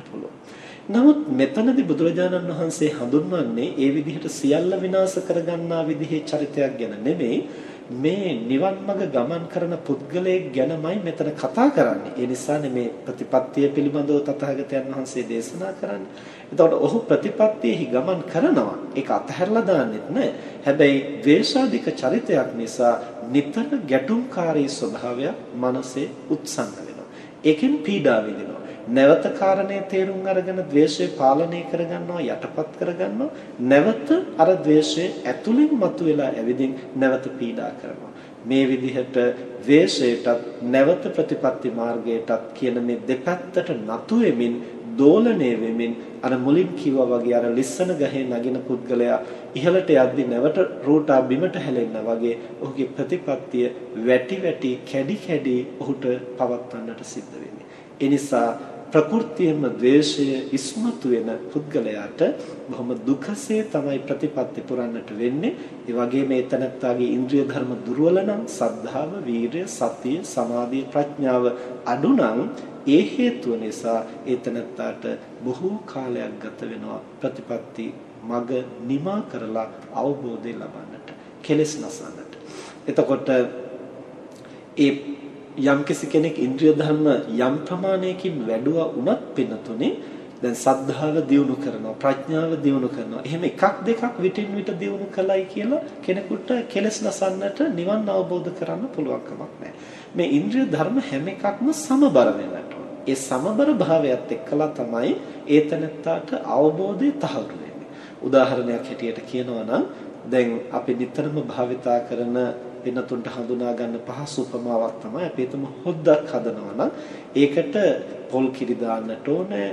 නමුත් මෙතනදී බුදුරජාණන් වහන්සේ හඳුන්වන්නේ ඒ විදිහට සියල්ල විනාශ කරගන්නා විදිහේ චරිතයක් ගැන නෙමෙයි මේ නිවන් මඟ ගමන් කරන පුද්ගලයෙක් ගැනමයි මෙතන කතා කරන්නේ. ඒ නිසානේ මේ ප්‍රතිපත්තිය පිළිබඳව තථාගතයන් වහන්සේ දේශනා කරන්නේ. එතකොට ඔහු ප්‍රතිපත්තියෙහි ගමන් කරනවා. ඒක අතහැරලා දාන්නෙත් නෑ. හැබැයි ද්වේෂාධික චරිතයක් නිසා නිතර ගැටුම්කාරී ස්වභාවයක් මනසේ උත්සන්න වෙනවා. ඒකෙන් පීඩා විඳිනවා. නැවත කාරණේ තේරුම් අරගෙන ද්වේෂය පාලනය කරගන්නවා යටපත් කරගන්නවා නැවත අර ද්වේෂය ඇතුලින් මතුවලා ඇවිදින් නැවත පීඩා කරනවා මේ විදිහට ද්වේෂයටත් නැවත ප්‍රතිපත්ති මාර්ගයටත් කියන මේ දෙපැත්තට නතු වෙමින් දෝලණය වෙමින් අර මුලින් කිව්වා වගේ අර ලිස්සන ගහේ නගින පුද්ගලයා ඉහළට යද්දි නැවට රූටා බිමට හැලෙන්න වගේ ඔහුගේ ප්‍රතිපත්තිය වැටි වැටි කැඩි කැඩි ඔහුට පවත්වන්නට සිද්ධ වෙන්නේ. ඒ නිසා ප්‍රകൃතියෙම ද්වේෂය ඉස්මතු වෙන පුද්ගලයාට බොහොම දුකසේ තමයි ප්‍රතිපත්ති පුරන්නට වෙන්නේ. ඒ වගේම ඒ තනත්තාගේ ඉන්ද්‍රිය ධර්ම දුර්වල නම් සද්ධාව, වීරය, සතිය, සමාධිය, ප්‍රඥාව අඩු නම් ඒ හේතුව නිසා ඒ තනත්තාට බොහෝ කාලයක් ගත වෙනවා ප්‍රතිපත්ති මග නිමා කරලා අවබෝධය ලබන්නට, කෙලෙස් නසන්නට. එතකොට ඒ යම්කිසි කෙනෙක් ඉන්ද්‍රිය ධර්ම යම් ප්‍රමාණයකින් වැඩුවා වුණත් පින්නතුනේ දැන් සද්ධාව දියුණු කරනවා ප්‍රඥාව දියුණු කරනවා. එහෙම එකක් දෙකක් විටින් විට දියුණු කළයි කියලා කෙනෙකුට කෙලස් නසන්නට නිවන් අවබෝධ කරන්න පුළුවන් කමක් නැහැ. මේ ඉන්ද්‍රිය ධර්ම හැම එකක්ම සමබර වෙන්නට ඒ සමබර භාවයත් එක්කලා තමයි ඒතනත්තාට අවබෝධය තහවුරු වෙන්නේ. උදාහරණයක් හැටියට කියනවා නම් දැන් අපි නිතරම භාවිතා කරන වෙනතුන්ට හඳුනා ගන්න පහසු උපමාවක් තමයි අපි හිතමු හොද්දක් හදනවා නම් ඒකට පොල් කිරි දාන්නට ඕනේ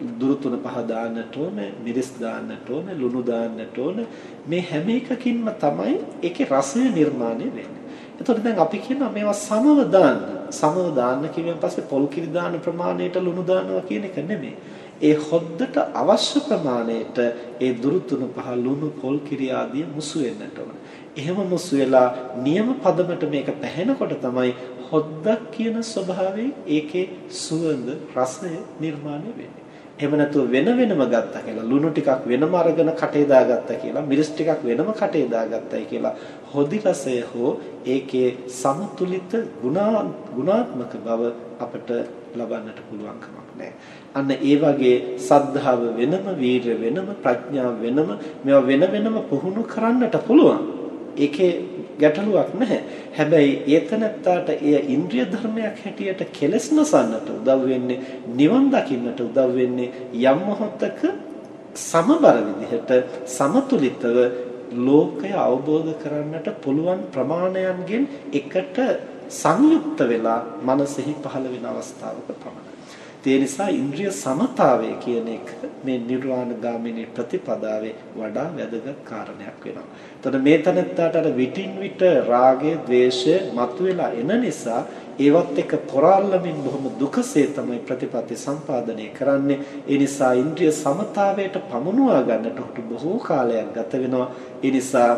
දුරු තුන පහ දාන්නට ඕනේ මිරිස් දාන්නට ඕනේ ලුණු දාන්නට ඕනේ මේ හැම එකකින්ම තමයි ඒකේ රසය නිර්මාණය වෙන්නේ. එතකොට දැන් අපි කියනවා මේවා සමව දාන්න. සමව දාන්න කියුවෙන් පස්සේ පොල් කිරි දාන ප්‍රමාණයට ලුණු දානවා කියන එක නෙමෙයි. ඒ හොද්දට අවශ්‍ය ප්‍රමාණයට ඒ දුරු තුන පහ ලුණු පොල් කිරි ආදී මුසු වෙන්නට ඕනේ. එහෙම මුසු වෙලා නියම පදමට මේක පැහැෙනකොට තමයි හොද්දක් කියන ස්වභාවයෙන් ඒකේ සුවඳ රසය නිර්මාණය වෙන්නේ. එහෙම නැතුව වෙන වෙනම ගත්තා කියලා ලුණු ටිකක් වෙනම අරගෙන කටේ දාගත්තා කියලා මිරිස් ටිකක් වෙනම කටේ දාගත්තයි කියලා හොදි රසය හෝ ඒකේ සමතුලිත ගුණාත්මක බව අපට ලබන්නට පුළුවන් කමක් නැහැ. අන්න ඒ වගේ සද්ධාව වෙනම වීරය වෙනම ප්‍රඥාව වෙනම මේවා වෙන වෙනම පුහුණු කරන්නට පුළුවන්. ඒකේ ගැටලුවක් නැහැ. හැබැයි ඒතනත්තාට එය ඉන්ද්‍රිය ධර්මයක් හැටියට කෙලස් නසන්නට උදව් වෙන්නේ නිවන් දකින්නට උදව් වෙන්නේ යම් මොහොතක සමබර විදිහට සමතුලිතව ලෝකය අවබෝධ කරන්නට පුළුවන් ප්‍රමාණයන්ගෙන් එකට සංයුක්ත වෙලා මනසෙහි පහළ වෙන අවස්ථාවක පමණයි. ඒ නිසා ඉන්ද්‍රිය සමතාවය කියන එක මේ නිර්වාණ ගාමිනී ප්‍රතිපදාවේ වඩා වැදගත් කාරණයක් වෙනවා. එතකොට මේ තනත්තාට අර විටින් විට රාගය, ద్వේෂය මතුවලා එන නිසා ඒවත් එක පොරාල්ලමින් බොහොම දුකසේ තමයි ප්‍රතිපatti සම්පාදනය කරන්නේ. ඒ නිසා ඉන්ද්‍රිය සමතාවයට පමුණුවා ගන්නට උට බොහෝ කාලයක් ගත වෙනවා. ඒ නිසා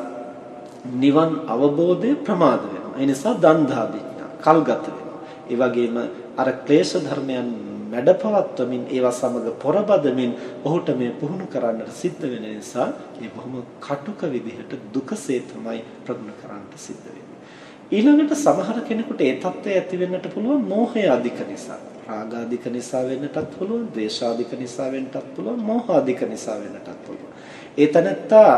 නිවන් අවබෝධය ප්‍රමාද වෙනවා. ඒ නිසා දන්දා දිඥා කල් ගත වෙනවා. ඒ වගේම අර ක්ලේශ ධර්මයන් මැඩපවත්වමින් ඒවා සමග පොරබදමින් ඔහුට මේ පුහුණු කරන්නට සිද්ධ වෙන නිසා මේ බොහොම කටුක විදිහට දුකසේ තමයි ප්‍රගුණ කරන්නට සිද්ධ වෙන්නේ. ඊළඟට සමහර කෙනෙකුට ඒ తත්වය ඇති වෙන්නට පුළුවන් මෝහය අධික නිසා. රාගාධික නිසා වෙන්නටත් පුළුවන්, ද්වේෂාධික නිසා වෙන්නටත් පුළුවන්, මෝහාධික නිසා වෙන්නටත් පුළුවන්. ඒ තනත්තා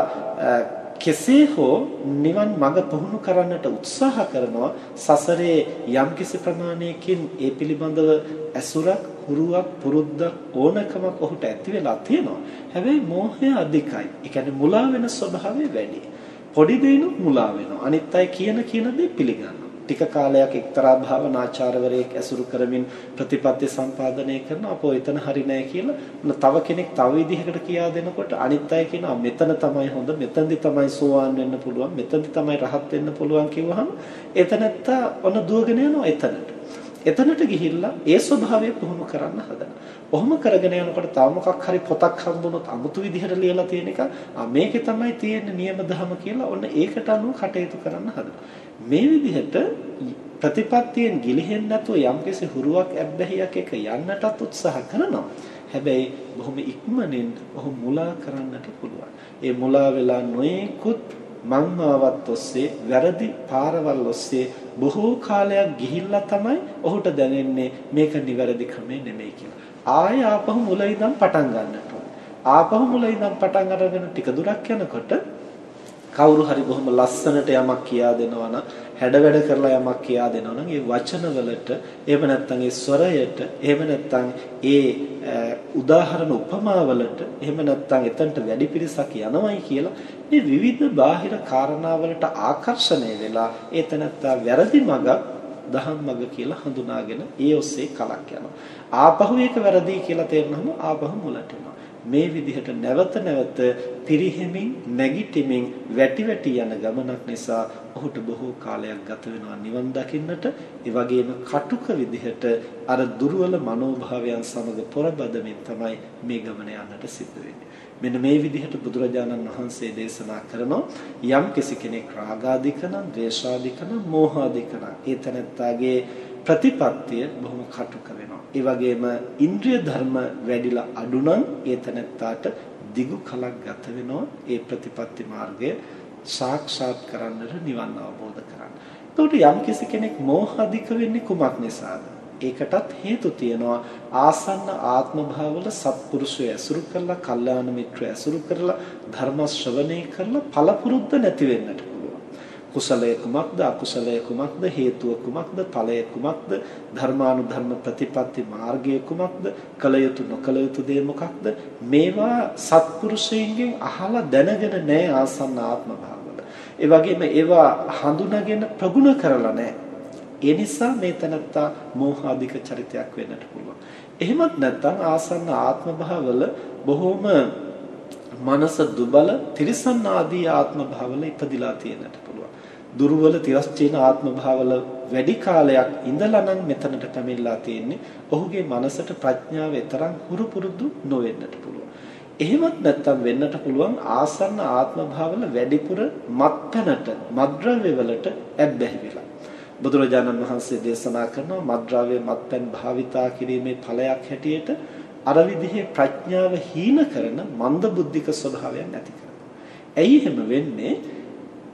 කෙසේ හෝ නිවන් මඟ පුහුණු කරන්නට උත්සාහ කරනවා සසරේ යම්කිසි ප්‍රමාණයකින් ඒ පිළිබඳව ඇසුරක් හුරුවක් පුරුද්දක් ඕනකමක් ඔහුට ඇති වෙලා තියෙනවා. හැබැයි මෝහය අධිකයි. ඒ කියන්නේ මුලා වෙන ස්වභාවය වැඩි. පොඩි දෙයිනුත් මුලා වෙනවා. අනිත් අය කියන කියන දේ පිළිගන්නවා. ටික කාලයක් එක්තරා භාවනාචාර්යවරයෙක් ඇසුරු කරමින් ප්‍රතිපත්ති සම්පාදනය කරන අපෝ එතන හරි නෑ කියලා තව කෙනෙක් තව විදිහකට කියා දෙනකොට අනිත් අය කියනවා මෙතන තමයි හොඳ මෙතනදි තමයි සෝවාන් වෙන්න පුළුවන් මෙතනදි තමයි රහත් වෙන්න පුළුවන් කිව්වහම එතනත්ත ඔන දුවගෙන යනවා එතනට එතනට ගිහිල්ලා ඒ ස්වභාවය පුහුණු කරන්න හදනවා. ඔහොම කරගෙන යනකොට තව මොකක් හරි පොතක් හම්බුනොත් අමුතු විදිහට ලියලා තියෙන එක මේකේ තමයි තියෙන නියම ධම කියලා ඔන්න ඒකට අනුව කටයුතු කරන්න හදනවා. මේ විදිහට ප්‍රතිපත්තියෙන් ගිලිහෙන්නේ නැතුව යම්කිසි හුරුවක් ඇබ්බැහියක් එක යන්නටත් උත්සාහ කරනවා. හැබැයි බොහොම ඉක්මනින් ඔහු මුලා කරන්නට පුළුවන්. ඒ මුලා වෙලා නොයෙකුත් මංමාවත් ඔස්සේ වැරදි පාරවල් ඔස්සේ බොහෝ කාලයක් ගිහිල්ලා තමයි ඔහුට දැනෙන්නේ මේක නිවැරදි ක්‍රමේ නෙමෙයි කියලා. ආය ආපහු මුල ඉඳන් පටන් ගන්නට ඕනේ. ආපහු මුල ඉඳන් පටන් අරගෙන ටික දුරක් යනකොට කවුරු හරි බොහොම ලස්සනට යමක් කියා දෙනවා නම් හැඩවැඩ කරලා යමක් කියා දෙනවා නම් ඒ වචනවලට එහෙම නැත්නම් ඒ ස්වරයට එහෙම නැත්නම් ඒ උදාහරණ උපමාවලට එහෙම නැත්නම් එතනට වැඩි පිරිසක් යනවයි කියලා මේ විවිධ බාහිර කාරණාවලට ආකර්ෂණය වෙලා ඒ තනත්තා වැරදි මඟ දහම් මඟ කියලා හඳුනාගෙන ඒ ඔස්සේ කලක් යනවා. ආපහු ඒක වැරදි කියලා තේරුනහම ආපහු මුලට එනවා. මේ විදිහට නැවත නැවත පිරිහෙමින් නැගිටිමින් වැටි වැටි යන ගමනක් නිසා ඔහුට බොහෝ කාලයක් ගත වෙනවා නිවන් දකින්නට ඒ වගේම කටුක විදිහට අර දුර්වල මනෝභාවයන් සමග පොරබදමින් තමයි මේ ගමන යන්නට සිද්ධ වෙන්නේ මෙන්න මේ විදිහට බුදුරජාණන් වහන්සේ දේශනා කරනවා යම් කෙනෙක් රාගාධික නම් ද්වේෂාධික නම් මෝහාධික නම් ඒ තැනැත්තාගේ ප්‍රතිපත්තිය බොහොම කටුක වෙනවා. ඒ වගේම ඉන්ද්‍රිය ධර්ම වැඩිලා අඩු නම් ඒ තැනැත්තාට දිගු කලක් ගත වෙනවා ඒ ප්‍රතිපත්ති මාර්ගය සාක්ෂාත් කරන්නට නිවන් අවබෝධ කරගන්න. එතකොට යම් කෙනෙක් මෝහ අධික වෙන්නේ කුමක් නිසාද? ඒකටත් හේතු තියෙනවා ආසන්න ආත්ම භාවවල සත්පුරුෂය ඇසුරු කරලා කල්යාණ මිත්‍රය ඇසුරු කරලා ධර්ම ශ්‍රවණය කරලා පළපුරුද්ද නැති වෙන්නට කුසලය කුමක්ද අකුසලය කුමක්ද හේතුව කුමක්ද ඵලය කුමක්ද ධර්මානුධර්ම ප්‍රතිපatti මාර්ගය කුමක්ද කල යුතු නොකල යුතු දේ මොකක්ද? මේවා සත්පුරුෂයන්ගෙන් අහලා දැනගෙන නැහැ ආසන්න ආත්ම භාවවල ඒ වගේම ඒවා හඳුනාගෙන ප්‍රගුණ කරලා නැහැ. ඒ නිසා මේ තනත්තා මෝහාධික චරිතයක් වෙන්නට පුළුවන්. එහෙමත් නැත්නම් ආසන්න ආත්ම භාවවල බොහෝම මනස දුබල තිරිසන් ආදී ආත්ම භාවවල ඉපදිලා තියෙන්නට පුළුවන්. දුර්වල තිරස්චීන ආත්ම භාවවල වැඩි කාලයක් ඉඳලා නම් මෙතනට පැමිණලා තියෙන්නේ. ඔහුගේ මනසට ප්‍රඥාව තරම් හුරු පුරුදු නොවෙන්නට පුළුවන්. එහෙමත් නැත්නම් වෙන්නට පුළුවන් ආසන්න ආත්ම භාවවල වැඩිපුර මත්පැනට මද්ද්‍රව්‍ය වලට ඇබ්බැහි වෙලා. බුදුරජාණන් වහන්සේ දේශනා කරනවා මද්ද්‍රව්‍ය මත්පැන් භාවිතා කිරීමේ ඵලයක් හැටියට අර විදිහේ ප්‍රඥාව හීන කරන මන්ද බුද්ධික ස්වභාවයන් ඇති කරනවා. ඇයි එහෙම වෙන්නේ?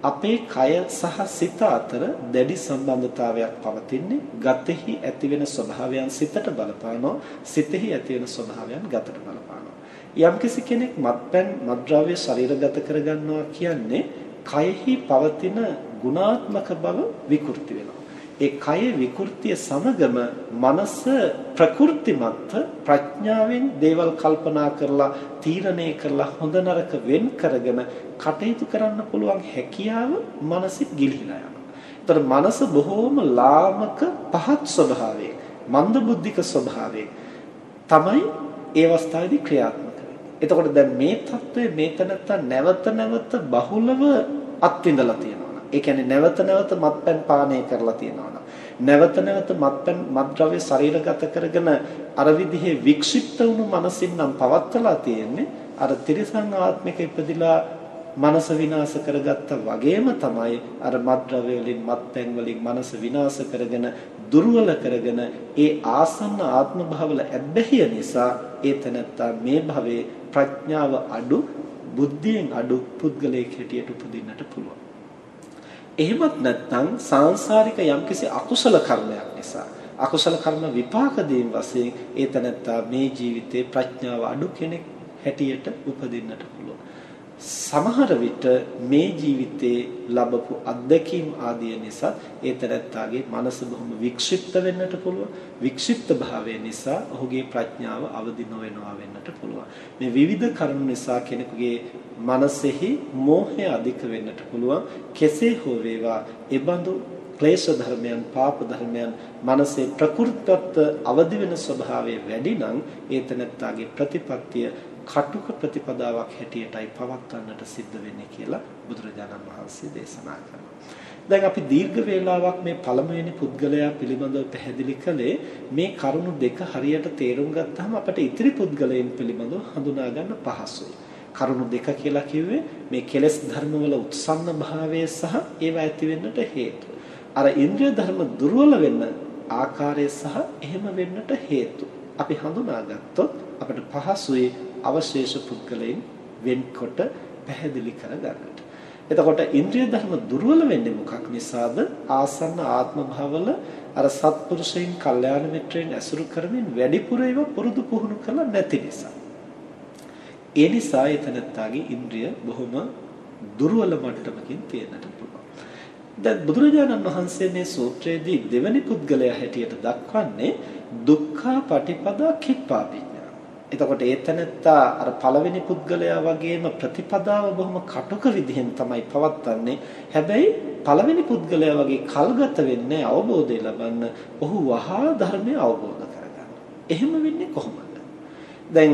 අපේ කය සහ සිත අතර දැඩි සම්බන්ධතාවයක් පවතින්නේ ගතෙහි ඇතිවෙන ස්වභාවයන් සිතට බලපානවා සිතෙහි ඇතිවෙන ස්වභාවයන් ගතට බලපානවා යම්කිසි කෙනෙක් මත්පැන් මද්ද්‍රව්‍ය ශරීරගත කරගන්නවා කියන්නේ කයෙහි පවතින ගුණාත්මක බව විකෘති වෙනවා. ඒ කය විකෘතිය සමගම මනස ප්‍රකෘතිමත් ප්‍රඥාවෙන් දේවල් කල්පනා කරලා තීරණය කරලා හොඳ නරක වෙන් කරගෙන කටයුතු කරන්න පුළුවන් හැකියාව මනසින් ගිලිහිලා යනවා. ඒතර මනස බොහෝම ලාමක පහත් ස්වභාවයෙන් මන්ද බුද්ධික ස්වභාවයෙන් තමයි ඒ අවස්ථාවේදී ක්‍රියාත්මක වෙන්නේ. එතකොට දැන් මේ தત્ත්වය මේ තැනත්තා නැවත නැවත බහුලව අත්විඳලා තියෙනවා. ඒ කියන්නේ නැවත නැවත මත්පැන් පානය කරලා තියෙනවා. නැවත නැවත මත්පැන් මත්ද්‍රව්‍ය ශරීරගත කරගෙන අර විදිහේ වික්ෂිප්ත වුණු මනසින් නම් පවත්තලා තියෙන්නේ අර තිරිසන් ආත්මික ඉපදිලා මනස විනාශ කරගත්තා වගේම තමයි අර මත්ද්‍රව්‍ය වලින් මත්පැන් වලින් මනස විනාශ කරගෙන දුර්වල කරගෙන ඒ ආසන්න ආත්ම භාවවල ඇබ්බැහිය නිසා ඒ තැනත්තා මේ භවයේ ප්‍රඥාව අඩු බුද්ධියෙන් අඩු පුද්ගලයෙක් හැටියට උපදින්නට පුළුවන්. එහෙමත් නැත්නම් සාංශාරික යම්කිසි අකුසල කර්මයක් නිසා අකුසල කර්ම විපාක දීම් වශයෙන් ඒ තැනත්තා මේ ජීවිතේ ප්‍රඥාව අඩු කෙනෙක් හැටියට උපදින්නට පුළුවන්. සමහර විට මේ ජීවිතේ ලැබපු අත්දැකීම් ආදිය නිසා ඒ තරත්තාගේ මනස බොහොම වික්ෂිප්ත වෙන්නට පුළුවන්. වික්ෂිප්ත භාවය නිසා ඔහුගේ ප්‍රඥාව අවදි නොවෙනවා වෙන්නට පුළුවන්. මේ විවිධ කරුණු නිසා කෙනෙකුගේ මනසෙහි මෝහය අධික වෙන්නට පුළුවන්. කෙසේ හෝ වේවා ඒ බඳු ක්ලේශ ධර්මයන් පාප ධර්මයන් මනසේ ප්‍රකෘතත්ව අවදි වෙන ස්වභාවය වැඩි නම් ඒ තනත්තාගේ ප්‍රතිපත්තිය කටුක ප්‍රතිපදාවක් හැටියටයි පවත්වන්නට සිද්ධ වෙන්නේ කියලා බුදුරජාණන් වහන්සේ දේශනා කරනවා. දැන් අපි දීර්ඝ වේලාවක් මේ පළමුවෙනි පුද්ගලයා පිළිබඳව පැහැදිලි කළේ මේ කරුණු දෙක හරියට තේරුම් ගත්තාම අපට ඉතිරි පුද්ගලයන් පිළිබඳව හඳුනා ගන්න පහසුයි. කරුණු දෙක කියලා කිව්වේ මේ කෙලෙස් ධර්මවල උත්සන්න භාවය සහ ඒවා ඇති වෙන්නට හේතු. අර ඉන්ද්‍රිය ධර්ම දුර්වල වෙන්න ආකාරය සහ එහෙම වෙන්නට හේතු. අපි හඳුනාගත්තොත් අපට පහසුයි අවශේෂ පුද්ගලයන් වෙන්කොට පැහැදිලි කරගන්නට. එතකොට ඉන්ද්‍රිය ධර්ම දුර්වල වෙන්නේ මොකක් නිසාද? ආසන්න ආත්ම භවවල අර සත්පුරුෂයන්, කල්යාණ මිත්‍රයන් ඇසුරු කරමින් වැඩිපුර ඒවා පුරුදු පුහුණු කළා නැති නිසා. ඒ නිසා එතනත්තාගේ ඉන්ද්‍රිය බොහොම දුර්වල මට්ටමකින් තියෙන්නට පුළුවන්. දැන් බුදුරජාණන් වහන්සේ මේ සූත්‍රයේදී දෙවැනි පුද්ගලයා හැටියට දක්වන්නේ දුක්ඛ පටිපදා කිප්පාපි එතකොට ඒතනත්තා අර පළවෙනි පුද්ගලයා වගේම ප්‍රතිපදාව බොහොම කටුක විදිහෙන් තමයි පවත්වන්නේ. හැබැයි පළවෙනි පුද්ගලයා වගේ කල්ගත වෙන්නේ අවබෝධය ලබන්න. ඔහු වහා ධර්මය අවබෝධ කරගන්න. එහෙම වෙන්නේ කොහොමද? දැන්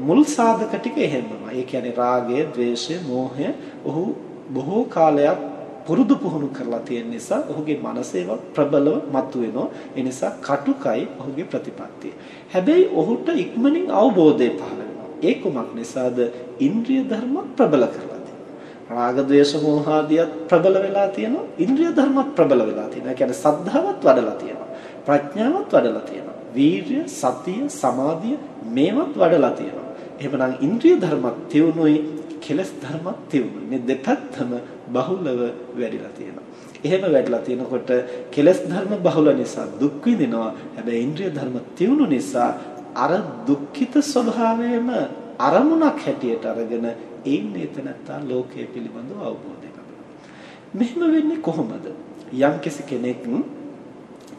මුල් සාධක ටික එහෙමමයි. ඒ කියන්නේ රාගය, ద్వේෂය, මෝහය ඔහු බොහෝ කාලයක් පුරුදු පුහුණු කරලා තියෙන නිසා ඔහුගේ මනසේව ප්‍රබලව මතුවෙනවා. ඒ නිසා කටුකයි ඔහුගේ ප්‍රතිපත්තිය. හැබැයි ඔහුට ඉක්මනින් අවබෝධය පහළ වෙනවා. ඒ කුමක් නිසාද? ඉන්ද්‍රිය ධර්ම ප්‍රබල කරලා තියෙනවා. රාග ద్వේෂ මෝහ ආදියත් ප්‍රබල වෙලා තියෙනවා. ඉන්ද්‍රිය ධර්මත් ප්‍රබල වෙලා තියෙනවා. ඒ කියන්නේ සද්ධාවත් වඩලා තියෙනවා. ප්‍රඥාවත් වඩලා තියෙනවා. වීර්ය, සතිය, සමාධිය මේවත් වඩලා තියෙනවා. එහෙමනම් ඉන්ද්‍රිය ධර්මත් තියුණුයි කෙලස් ධර්මත් තියුණුයි. මේ දෙපැත්තම බහුලව වැඩිලා තියෙනවා. එහෙම වැඩිලා තියෙනකොට කෙලස් ධර්ම බහුල නිසා දුක් විඳිනවා. හැබැයි ඉන්ද්‍රිය ධර්ම තියුණු නිසා අර දුක්ඛිත ස්වභාවයම අරමුණක් හැටියට අරගෙන ඒන්නේ එතනත්තා ලෝකයේ පිළිබඳව අවබෝධය ලබනවා. මෙහෙම වෙන්නේ කොහොමද? යම් කෙනෙක්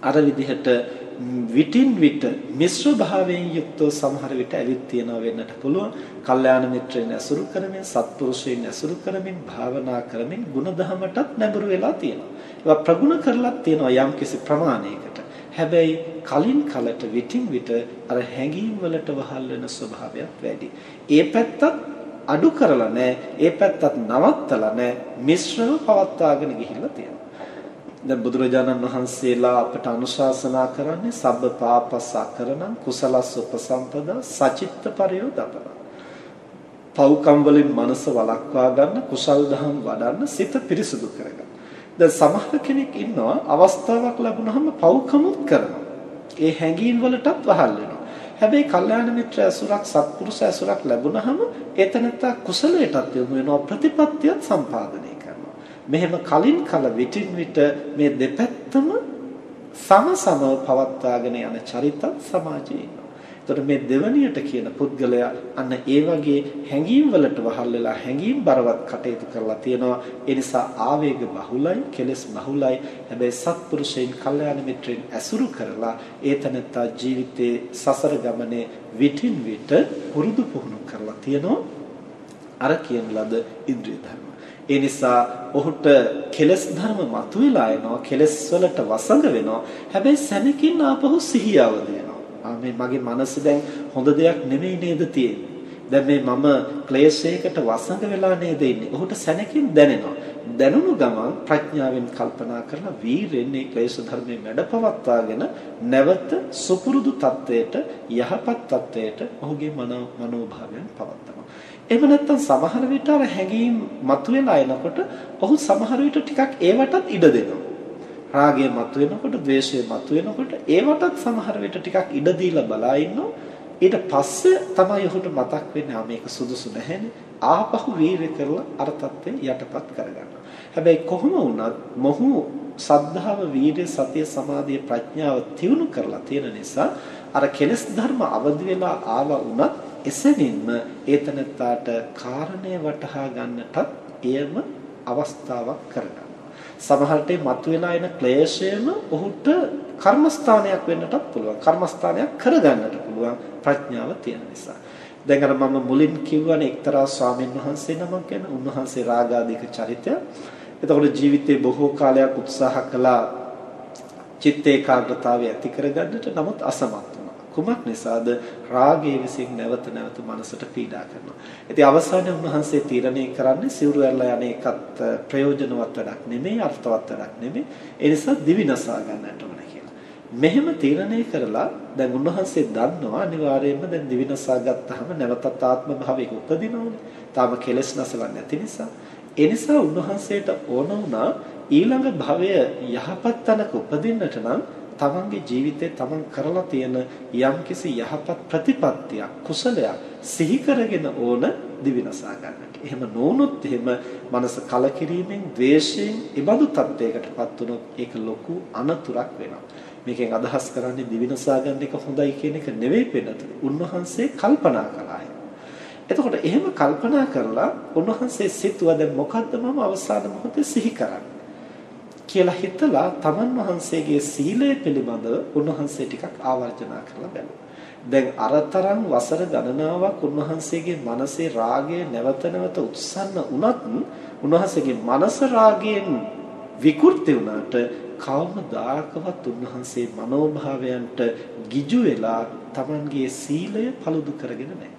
අර විදිහට විටින් විට මිශ්‍ර භාවයෙන් යුක්තව සමහර විට ඇවිත් තියනවා වෙන්නට පුළුවන්. කල්යාණ මිත්‍රයන් ඇසුරු කරමින්, සත්පුරුෂයන් ඇසුරු කරමින්, භාවනා කරමින් ಗುಣධහමටත් නැඹුරු වෙලා තියෙනවා. ඒවා ප්‍රගුණ කරලත් තියෙනවා යම් කිසි ප්‍රමාණයකට. හැබැයි කලින් කලට විටින් විට අර හැඟීම් වලට වහල් වෙන ස්වභාවයක් වැඩි. ඒ පැත්තත් අඩු කරලා නැහැ. ඒ පැත්තත් නවත්තලා නැහැ. මිශ්‍රව පවත්වාගෙන ගිහිල්ලා තියෙනවා. දැන් බුදුරජාණන් වහන්සේලා අපට අනුශාසනා කරන්නේ සබ්බ පාපස් අකරණං කුසලස් උපසම්පදා සචිත්ත පරියෝදපන. පව්කම් වලින් මනස වළක්වා ගන්න කුසල් දහම් වඩන්න සිත පිරිසුදු කරගන්න. දැන් සමහර කෙනෙක් ඉන්නවා අවස්ථාවක් ලැබුණාම පව්කමුත් කරනවා. ඒ හැඟීම් වලටත් වහල් වෙනවා. හැබැයි කල්යාණ මිත්‍ර ඇසුරක් සත්පුරුෂ ඇසුරක් ලැබුණාම ඒතනත්ත කුසලයටත් යොමු වෙනවා ප්‍රතිපත්තියත් සම්පාදනය මෙහෙම කලින් කල විටින් විට මේ දෙපැත්තම සමසමව පවත්වාගෙන යන චරිත සමාජයේ ඉන්නවා. එතකොට මේ දෙවණියට කියන පුද්ගලයා අන්න ඒ වගේ හැඟීම් වලට වහල් වෙලා හැඟීම් බරවත් කටයුතු කරලා තියෙනවා. ඒ නිසා ආවේග බහුලයි, කෙලෙස් බහුලයි. හැබැයි සත්පුරුෂයන්, කල්යාණ මිත්‍රයන් ඇසුරු කරලා ඒ තනත්තා ජීවිතේ සසර ගමනේ විටින් විට පුරුදු පුහුණු කරලා තියෙනවා. අර කියන ලද ඉන්ද්‍රිය ධර්ම. ඒ නිසා ඔහුට කෙලස් ධර්ම මතුවලා එනවා කෙලස් වලට වසඟ වෙනවා. හැබැයි සැනකින් ආපහු සිහිය අවදිනවා ආ මේ මගේ මනස දැන් හොඳ දෙයක් නෙමෙයි නේද තියෙන්නේ. දැන් මේ මම ක්ලේශයකට වසඟ වෙලා නේද ඉන්නේ. ඔහුට සැනකින් දැනෙනවා. දැනුණු ගමන් ප්‍රඥාවෙන් කල්පනා කරලා වීරෙන් මේ ක්ලේශ ධර්මයේ මැඩපවත්වාගෙන නැවත සුපුරුදු තත්වයට යහපත් තත්වයට ඔහුගේ මනෝභාවයන් පවත්වනවා. එහෙම නැත්නම් සමහර විට අර හැඟීම් මතුවලා එනකොට ඔහු සමහර විට ටිකක් ඒවටත් ඉඩ දෙනවා. රාගය මතුවෙනකොට, ද්වේෂය මතුවෙනකොට ඒවටත් සමහර විට ටිකක් ඉඩ දීලා බලා ඉන්නවා. ඊට පස්සේ තමයි ඔහුට මතක් වෙන්නේ ආ මේක සුදුසු නැහැනේ. ආපහු වීරය කරලා අර தත්ත්වය යටපත් කරගන්නවා. හැබැයි කොහොම වුණත් මොහු සද්ධාව, වීර්ය, සතිය, සමාධිය, ප්‍රඥාව තියුණු කරලා තියෙන නිසා අර කෙලෙස් ධර්ම අවදි වෙලා ආවා වුණත් එසැනින්ම ඒතනත්තාට කාරණය වටහා ගන්නටත් එයම අවස්ථාවක් කරගන්නවා. සමහරට මතුවලා එන ක්ලේශයම ඔහුට කර්මස්ථානයක් වෙන්නටත් පුළුවන්. කර්මස්ථානයක් කරගන්නට පුළුවන් ප්‍රඥාව තියෙන නිසා. දැන් අර මම මුලින් කිව්වනේ එක්තරා ස්වාමීන් වහන්සේ නමක් ගැන උන්වහන්සේ රාගාධික චරිතය. එතකොට ජීවිතේ බොහෝ කාලයක් උත්සාහ කළා චිත්ත ඒකාග්‍රතාවය ඇති කරගන්නට නමුත් අසමත් කුමක් නිසාද රාගයේ විසින් නැවත නැවත මනසට පීඩා කරනවා. ඉතින් අවසානයේ උන්වහන්සේ තීරණය කරන්නේ සිවුරු ඇරලා යන එකත් ප්‍රයෝජනවත් වැඩක් නෙමෙයි අර්ථවත් වැඩක් නෙමෙයි. ඒ නිසා දිවිනසා ගන්නට ඕන කියලා. මෙහෙම තීරණය කරලා දැන් උන්වහන්සේ දන්නවා අනිවාර්යයෙන්ම දැන් දිවිනසා ගත්තාම නැවතත් ආත්ම භාවයක උපදිනවනේ. තාම කෙලෙස් නැසලා නැති නිසා. ඒ නිසා උන්වහන්සේට ඕන වුණා ඊළඟ භවය යහපත් තැනක උපදින්නට නම් තමන්ගේ ජීවිතේ තමන් කරලා තියෙන යම්කිසි යහපත් ප්‍රතිපත්තියක් කුසලයක් සිහි කරගෙන ඕන දිවිනසා ගන්නට. එහෙම නොවුනොත් එහෙම මනස කලකිරීමෙන්, ද්වේෂයෙන්, ඉබඳු තත්වයකටපත් වුණොත් ඒක ලොකු අනතුරක් වෙනවා. මේකෙන් අදහස් කරන්නේ දිවිනසා ගන්න එක හොඳයි කියන එක නෙවෙයි පෙන්නතුනි. උන්වහන්සේ කල්පනා කළා. එතකොට එහෙම කල්පනා කරලා උන්වහන්සේ සිතුවා දැන් මොකද්ද මම අවසාන මොහොතේ සිහි කරන්නේ? කියලා හිතලා තමන් වහන්සේගේ සීලය පිළිබඳව උන්වහන්සේ ටිකක් ආවර්ජනා කරලා බැලුවා. දැන් අරතරන් වසර ගණනාවක් උන්වහන්සේගේ මනසේ රාගය නැවත නැවත උත්සන්න වුණත් උන්වහන්සේගේ මනස රාගයෙන් විකෘති වුණාට කවමදාකවත් උන්වහන්සේ මනෝභාවයන්ට ගිජු වෙලා තමන්ගේ සීලය paludu කරගෙන නැහැ.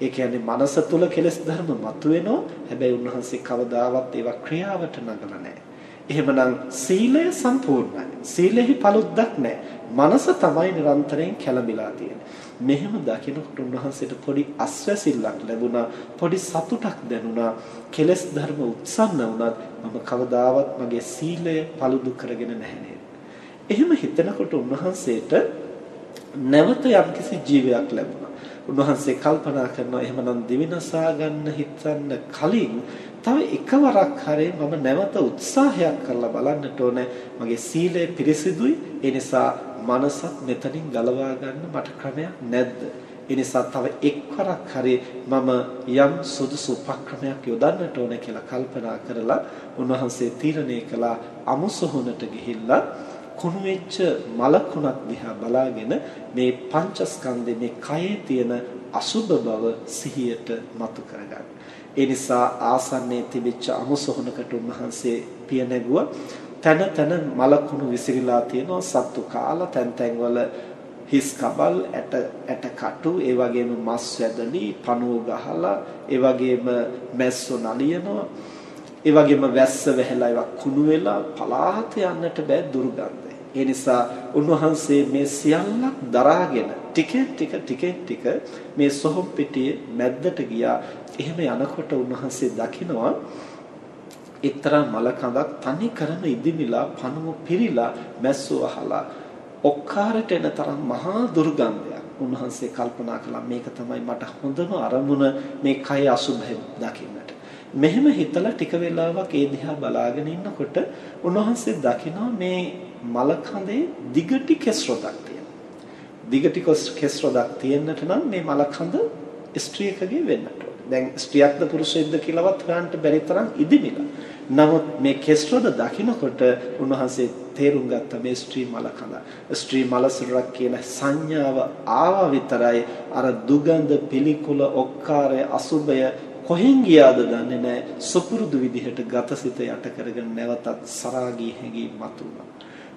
ඒ කියන්නේ මනස තුල කෙලෙස් ධර්ම මතුවෙනවා. හැබැයි උන්වහන්සේ කවදාවත් ඒවා ක්‍රියාවට නගලා නැහැ. එහෙමනම් සීලය සම්පූර්ණයි. සීලෙහි paluddක් නැහැ. මනස තමයි නිරන්තරයෙන් කැළඹිලා තියෙන්නේ. මෙහෙම දකිනකොට උන්වහන්සේට පොඩි අස්වැසිල්ලක් ලැබුණා. පොඩි සතුටක් දැනුණා. කෙලස් ධර්ම උත්සන්න වුණත් මම කවදාවත් මගේ සීලය paludu කරගෙන නැහැ එහෙම හිතනකොට උන්වහන්සේට නැවත යම්කිසි ජීවයක් ලැබුණා. උන්වහන්සේ කල්පනා කරනවා එහෙමනම් දිවිනසා ගන්න හිතන්න කලින් තව එකවරක් හරි මම නැවත උත්සාහයක් කරලා බලන්නට ඕනේ. මගේ සීලය පිරිසිදුයි. ඒ නිසා මනසත් මෙතනින් ගලවා ගන්න මට ක්‍රමයක් නැද්ද? ඒ නිසා තව එක්වරක් හරි මම යම් සුදුසු උපක්‍රමයක් යොදන්නට ඕනේ කියලා කල්පනා කරලා උන්වහන්සේ තීරණය කළා අමුසොහොනට ගිහිල්ලා කුණු වෙච්ච මලකුණක් දිහා බලාගෙන මේ පංචස්කන්ධේ මේ කයේ තියෙන අසුබ බව සිහියට මතු කරගන්න. ඒ නිසා ආසන්නයේ තිබිච්ච අමුසොහනකට උන්වහන්සේ පිය නැගුවා. තන තන මලකුණු විසිරීලා තියෙනවා සත්තු කාලා තැන් තැන් වල හිස් කබල් ඇට ඇට කටු ඒ වගේම මස් වැදලි පණුව ගහලා ඒ වගේම මැස්සෝ නලියනවා ඒ වගේම වැස්ස වැහැලා ඒවා කුණු වෙලා පලාත යන්නට බෑ දුර්ගන්ධය ඒ නිසා උන්වහන්සේ මේ සියල්ලක් දරාගෙන ටිකෙන් ටික ටිකෙන් ටික මේ සොහොන් පිටියේ මැද්දට ගියා. එහෙම යනකොට උන්වහන්සේ දකිනවා එක්තරා මල කඳක් තනි කරම ඉදිමිලා පණුව පිරීලා මැස්සෝ අහලා ඔක්කාරට එන තරම් මහා දුර්ගන්ධයක්. උන්වහන්සේ කල්පනා කළා මේක තමයි මට හොඳම අරමුණ මේ කය අසුභය දකින්නට. මෙහෙම හිතලා ටික වෙලාවක් ඒ දිහා බලාගෙන ඉන්නකොට උන්වහන්සේ දකිනවා මේ මල කඳේ දිගටි කෙස් රොතක් තියෙනවා. දිගටි කෙස් රොඩක් තියෙන්නට නම් මේ මලකඳ ස්ත්‍රියකගේ වෙන්නට දැන් ස්ත්‍රියක්ද පුරුෂයෙක්ද කියලාවත් හොයන්න බැරි තරම් ඉදිමිලා. නමුත් මේ කෙස් රොඩ දකින්නකොට උන්වහන්සේ තේරුම් ගත්ත මේ ස්ත්‍රී මලකඳ. ස්ත්‍රී මලසිරක් කියන සංඥාව ආවා විතරයි අර දුගඳ පිළිකුල ඔක්කාරය අසුබය කොහෙන් ගියාද දන්නේ නැහැ. සුපුරුදු විදිහට ගතසිත යට කරගෙන නැවතත් සරාගී හැඟීම් මතුවුණා.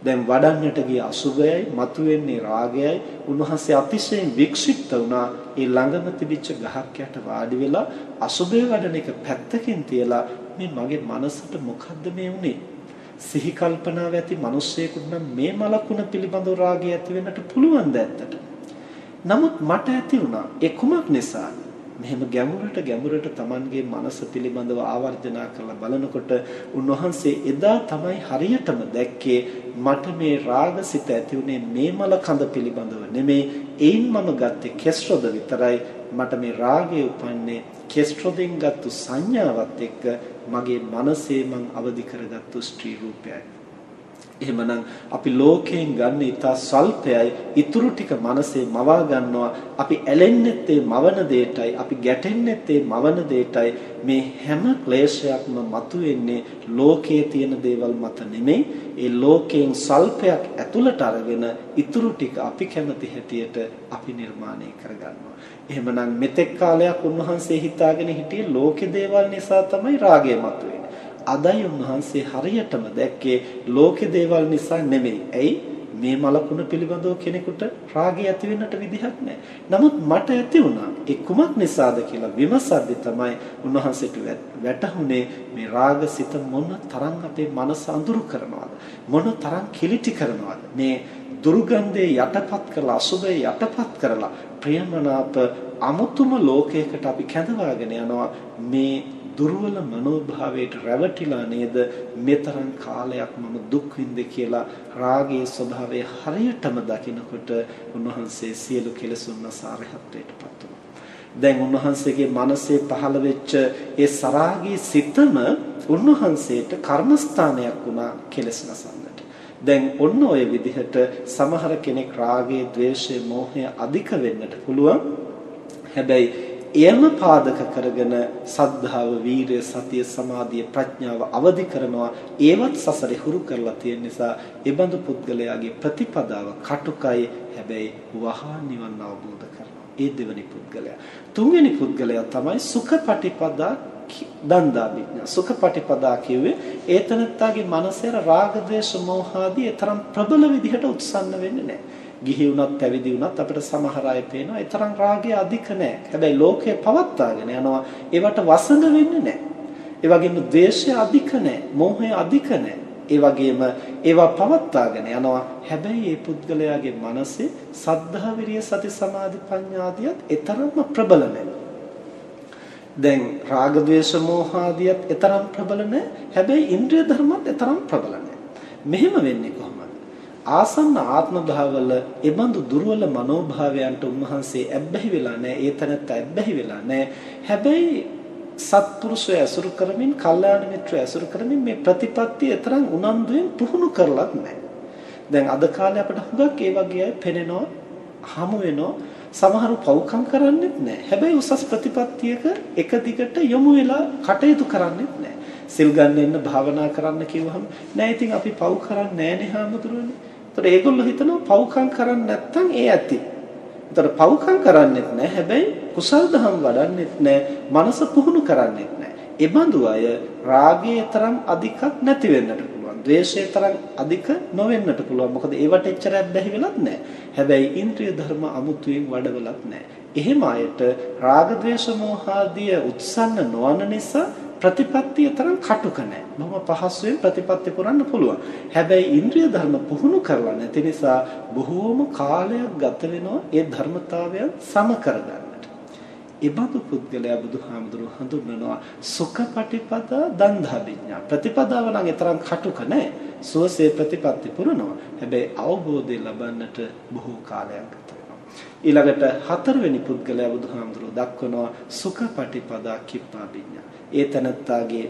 දැන් වඩන්නට ගිය අසුබයයි මතුවෙන්නේ රාගයයි. උන්වහන්සේ අතිශයින් වික්ෂිප්ත වුණා. ඒ ළඟම තිබිච්ච ගහක් යට වාඩි වෙලා අසුබය වඩන එක පැත්තකින් තියලා මේ මගේ මනසට මොකද්ද මේ වුනේ? සිහි කල්පනාව ඇති මිනිස්සෙකුට නම් මේ මලකුණ පිළිබඳව රාගය ඇති වෙන්නට පුළුවන් ද ඇත්තට? නමුත් මට ඇති වුණා. ඒ කුමක් නිසාද? මෙහෙම ගැඹුරට ගැඹුරට Tamanගේ මනස පිළිබඳව ආවර්ජනා කරලා බලනකොට උන්වහන්සේ එදා තමයි හරියටම දැක්කේ මට මේ රාගසිත ඇති උනේ මේ මල කඳ පිළිබඳව නෙමේ ඒන් මම ගත්තේ කෙස්රොද විතරයි. මට මේ රාගය උපන්නේ කෙස්රොදෙන් ගත්තු සංඥාවත් එක්ක. මගේ මනසේ මං අවදි කරගත්තු ස්ත්‍රී රූපයයි. එහෙමනම් අපි ලෝකයෙන් ගන්න ඉතා සල්පයයි. ඉතුරු ටික මනසේ මවා ගන්නවා. අපි ඇලෙන්නෙත් ඒ මවන දෙයටයි අපි ගැටෙන්නෙත් ඒ මවන දෙයටයි මේ හැම ක්ලේශයක්ම මතුවෙන්නේ ලෝකයේ තියෙන දේවල් මත නෙමෙයි. ඒ ලෝකයෙන් සල්පයක් ඇතුළට අරගෙන ඉතුරු ටික අපි කැමති හැටියට අපි නිර්මාණය කරගන්නවා. එහෙමනම් මෙතෙක් කාලයක් උන්වහන්සේ හිතාගෙන හිටියේ ලෝකේ දේවල් නිසා තමයි රාගය මතුවේ අදයි උන්වහන්සේ හරියටම දැක්කේ ලෝකේ දේවල් නිසා නෙමෙයි. ඇයි? මේ මලකුණ පිළිබඳව කෙනෙකුට රාගය ඇති වෙන්නට විදිහක් නැහැ. නමුත් මට ඇති වුණා. ඒ කුමක් නිසාද කියලා විමසද්දි තමයි උන්වහන්සේට වැටහුනේ මේ රාගසිත මොන තරම් අපේ මනස අඳුරු කරනවද? මොන තරම් කිලිටි කරනවද? මේ දුර්ගන්ධයේ යටපත් කරලා අසුබේ යටපත් කරලා ප්‍රියමනාප අමුතුම ලෝකයකට අපි කැඳවාගෙන යනවා මේ දුර්වල මනෝභාවයට රැවටිලා නේද මෙතරම් කාලයක් මම දුක් විඳේ කියලා රාගයේ ස්වභාවය හරියටම දකිනකොට උන්වහන්සේ සියලු කෙලෙසුන් නසාරහත්වයටපත් වුණා. දැන් උන්වහන්සේගේ මනසේ පහළ වෙච්ච ඒ සරාගී සිතම උන්වහන්සේට කර්මස්ථානයක් වුණා කෙලෙස් නසන්නට. දැන් ඔන්න ඔය විදිහට සමහර කෙනෙක් රාගය, ద్వේෂය, මෝහය අධික වෙන්නට පුළුවන්. හැබැයි එයම පාදක කරගෙන සද්ධාව, වීරය, සතිය, සමාධිය, ප්‍රඥාව අවදි කරනවා. ඒවත් සසරේ හුරු කරලා තියෙන නිසා ඒ බඳු පුද්ගලයාගේ ප්‍රතිපදාව කටුකයි. හැබැයි වහා නිවන් අවබෝධ කරනවා. ඒ දෙවනි පුද්ගලයා. තුන්වෙනි පුද්ගලයා තමයි සුඛපටිපදා දන්දා විඥා. සුඛපටිපදා කිව්වේ ඒතනත්තාගේ මනසේ රාග, ద్వේෂ, මෝහ ආදී තරම් ප්‍රබල විදිහට උත්සන්න වෙන්නේ නැහැ. ගිහි වුණත් පැවිදි වුණත් අපිට සමහර අය පේනවා ඒ තරම් රාගය අධික නැහැ. හැබැයි ලෝකය පවත්වාගෙන යනවා ඒවට වසඟ වෙන්නේ නැහැ. ඒ වගේම ද්වේෂය අධික නැහැ. මෝහය අධික නැහැ. ඒ වගේම ඒවා පවත්වාගෙන යනවා. හැබැයි මේ පුද්ගලයාගේ මනසේ සද්ධා විරිය සති සමාධි ප්‍රඥාදියත් ඊතරම්ම ප්‍රබල නැහැ. දැන් රාග ద్వේෂ මෝහ ආදියත් ඊතරම් ප්‍රබල නැහැ. හැබැයි ඉන්ද්‍රිය ධර්මත් ඊතරම් ප්‍රබල නැහැ. මෙහෙම වෙන්නේ කොහොමද? ආසන්න ආත්ම භාවවල එබඳු දුර්වල මනෝභාවයන්ට උන්වහන්සේ ඇබ්බැහි වෙලා නැහැ. ඒ තැනත්ත ඇබ්බැහි වෙලා නැහැ. හැබැයි සත්පුරුෂය ඇසුරු කරමින්, කල්යාණ මිත්‍රය ඇසුරු කරමින් මේ ප්‍රතිපත්තිය තරම් උනන්දුවෙන් පුහුණු කරලත් නැහැ. දැන් අද කාලේ අපිට හුඟක් ඒ වගේ අය පෙනෙනවා, හමු වෙනවා. සමහරු පව්කම් කරන්නේත් නැහැ. හැබැයි උසස් ප්‍රතිපත්තියක එක දිගට යොමු වෙලා කටයුතු කරන්නේත් නැහැ. සිල් ගන්න එන්න භාවනා කරන්න කිව්වහම නෑ ඉතින් අපි පව් කරන්නේ නෑනේ හාමුදුරනේ ඒතර ඒගොල්ලෝ හිතනවා පව්කම් කරන්නේ නැත්නම් ඒ ඇති. ඒතර පව්කම් කරන්නේත් නැහැ. හැබැයි කුසල් දහම් වඩන්නේත් නැහැ. මනස පුහුණු කරන්නේත් නැහැ. ඒ බඳු අය රාගයේ තරම් අධිකක් නැති වෙන්නට පුළුවන්. ද්වේෂයේ තරම් අධික නොවෙන්නට පුළුවන්. මොකද ඒවට එච්චරක් බැහැ වෙලත් නැහැ. හැබැයි ඉන්ද්‍රිය ධර්ම අමුතුවෙන් වඩවලත් නැහැ. එහෙම අයට රාග ද්වේෂ මෝහ ආදී උත්සන්න නොවන නිසා ප්‍රතිපත්තිය තරම් කටුක නැහැ. බොහොම පහසුවෙන් ප්‍රතිපත්ති පුරන්න පුළුවන්. හැබැයි ඉන්ද්‍රිය ධර්ම පුහුණු කරලා නැති නිසා බොහෝම කාලයක් ගත වෙනවා ඒ ධර්මතාවයන් සම කරගන්නට. ඉබඳු පුද්ගලයා බුදුහාමුදුරුව හඳුන්වනවා සුඛපටිපදා දන්දා විඥා. ප්‍රතිපදාව නම් තරම් කටුක නැහැ. සුවසේ ප්‍රතිපත්ති පුරනවා. හැබැයි අවබෝධය ලබන්නට බොහෝ කාලයක් ගත ඊළඟට හතරවෙනි පුද්ගලයා බුදුහාමුදුරුව දක්වනවා සුඛපටිපදා කිප්පා විඥා. ඒ තනත්තාගේ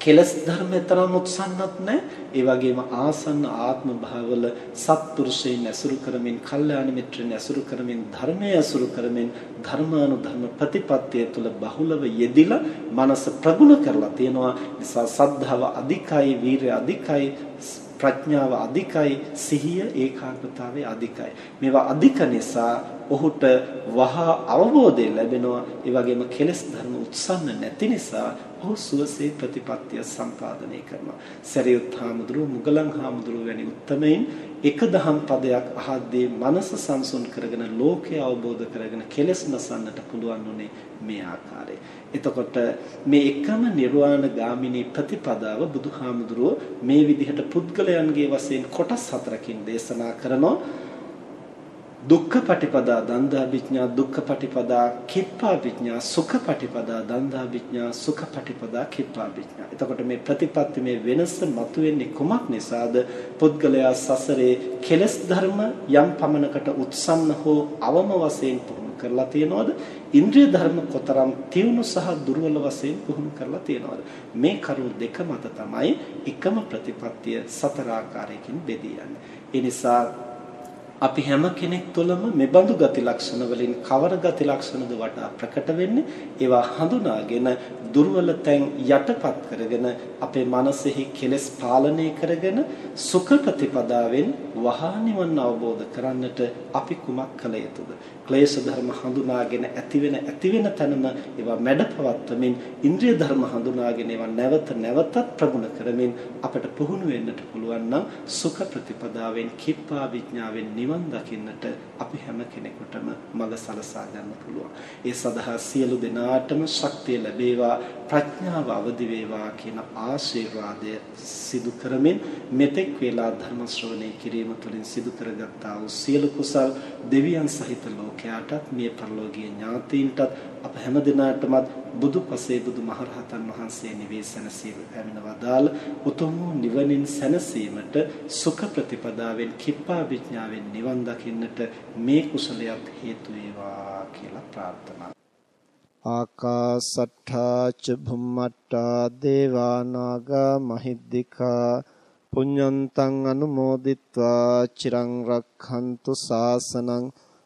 කෙලස් ධර්ම තරම් උත්සන්නත් නැහැ. ඒ වගේම ආසන්න ආත්ම භාවවල සත්පුරුෂයන් ඇසුරු කරමින්, කල්යාණ මිත්‍රයන් ඇසුරු කරමින්, ධර්මයේ ඇසුරු කරමින්, ධර්මානුධර්ම ප්‍රතිපත්තිය තුළ බහුලව යෙදිලා මනස ප්‍රගුණ කරලා තියෙනවා. නිසා සද්ධාව අධිකයි, වීරය අධිකයි, ප්‍රඥාව අධිකයි සිහිය ඒකාග්‍රතාවය අධිකයි. මේවා අධික නිසා ඔහුට වහා අවබෝධය ලැබෙනවා. ඒ වගේම කෙලෙස් ධර්ම උත්සන්න නැති නිසා ඔහු සුවසේ ප්‍රතිපත්තිය සම්පාදනය කරනවා. සරියුත් හාමුදුරුව මුගලන් හාමුදුරුව වැනි උත්තමයින් එක දහම් පදයක් අහද්දී මනස සංසුන් කරගෙන ලෝකය අවබෝධ කරගෙන කෙලෙස් නසන්නට පුළුවන් උනේ මේ ආකාරයේ. එතකොට මේ එකම නිර්වාණ ගාමිනී ප්‍රතිපදාව බුදුහාමුදුරුව මේ විදිහට පුද්ගලයන්ගේ වශයෙන් කොටස් හතරකින් දේශනා කරනවා. දුක්ඛ පටිපදා දන්දා විඥා දුක්ඛ පටිපදා කිප්පා විඥා සුඛ පටිපදා දන්දා විඥා සුඛ පටිපදා කිප්පා විඥා. එතකොට මේ ප්‍රතිපත්ති මේ වෙනස මතුවෙන්නේ කුමක් නිසාද? පුද්ගලයා සසරේ කෙලස් ධර්ම යම් පමණකට උත්සන්න හෝ අවම වශයෙන් පුහුණු කරලා තියනවද? ඉන්ද්‍රිය ධර්ම කොතරම් තියුණු සහ දුර්වල වශයෙන් පුහුණු කරලා තියනවද? මේ කරුණු දෙක මත තමයි එකම ප්‍රතිපත්තිය සතර ආකාරයකින් බෙදී යන්නේ. ඒ නිසා අපි හැම කෙනෙක් තුළම මෙබඳු ගති ලක්ෂණ වලින් කවර ගති ලක්ෂණද වඩා ප්‍රකට වෙන්නේ? ඒවා හඳුනාගෙන දුර්වල තැන් යටපත් කරගෙන අපේ මනසෙහි කෙලෙස් පාලනය කරගෙන සුඛ ප්‍රතිපදාවෙන් වහා නිවන් අවබෝධ කරන්නට අපි කුමක් කළ යුතුද? ක්ලේශ ධර්ම හඳුනාගෙන ඇතිවෙන ඇතිවෙන තැනම ඒවා මැඩපවත්වමින් ඉන්ද්‍රිය ධර්ම හඳුනාගෙන ඒවා නැවත නැවතත් ප්‍රගුණ කරමින් අපට පුහුණු වෙන්නට පුළුවන් නම් සුඛ ප්‍රතිපදාවෙන් කිප්පා විඥාවෙන් නිවන් දකින්නට අපි හැම කෙනෙකුටම මඟ සලසා ගන්න පුළුවන්. ඒ සඳහා සියලු දෙනාටම ශක්තිය ලැබේවා ප්‍රඥාව අවදි වේවා කියන ආශිර්වාදය සිදු කරමින් මෙතෙක් වේලා ධර්ම ශ්‍රවණය කිරීම තුළින් සිදු කරගත්තා වූ සියලු කුසල් දෙවියන් සහිත ලෝකයාටත් මේ පරලෝකීය ඥාතීන්ටත් අප හැම දිනාටමත් බුදුපසේ බුදුමහරහතන් වහන්සේ නිවේසනසීව පැමිණවදාල උතුම් නිවනින් සැනසීමට සුඛ ප්‍රතිපදාවෙන් කිප්පා විඥාවෙන් නිවන් දකින්නට මේ කුසලයක් හේතු වේවා කියලා ප්‍රාර්ථනා ආකාසට්ඨා ච භුම්මට්ඨා දේවා නාග මහිද්దికා පුඤ්ඤන්තං අනුමෝදිත්වා චිරං රක්ඛන්තු සාසනං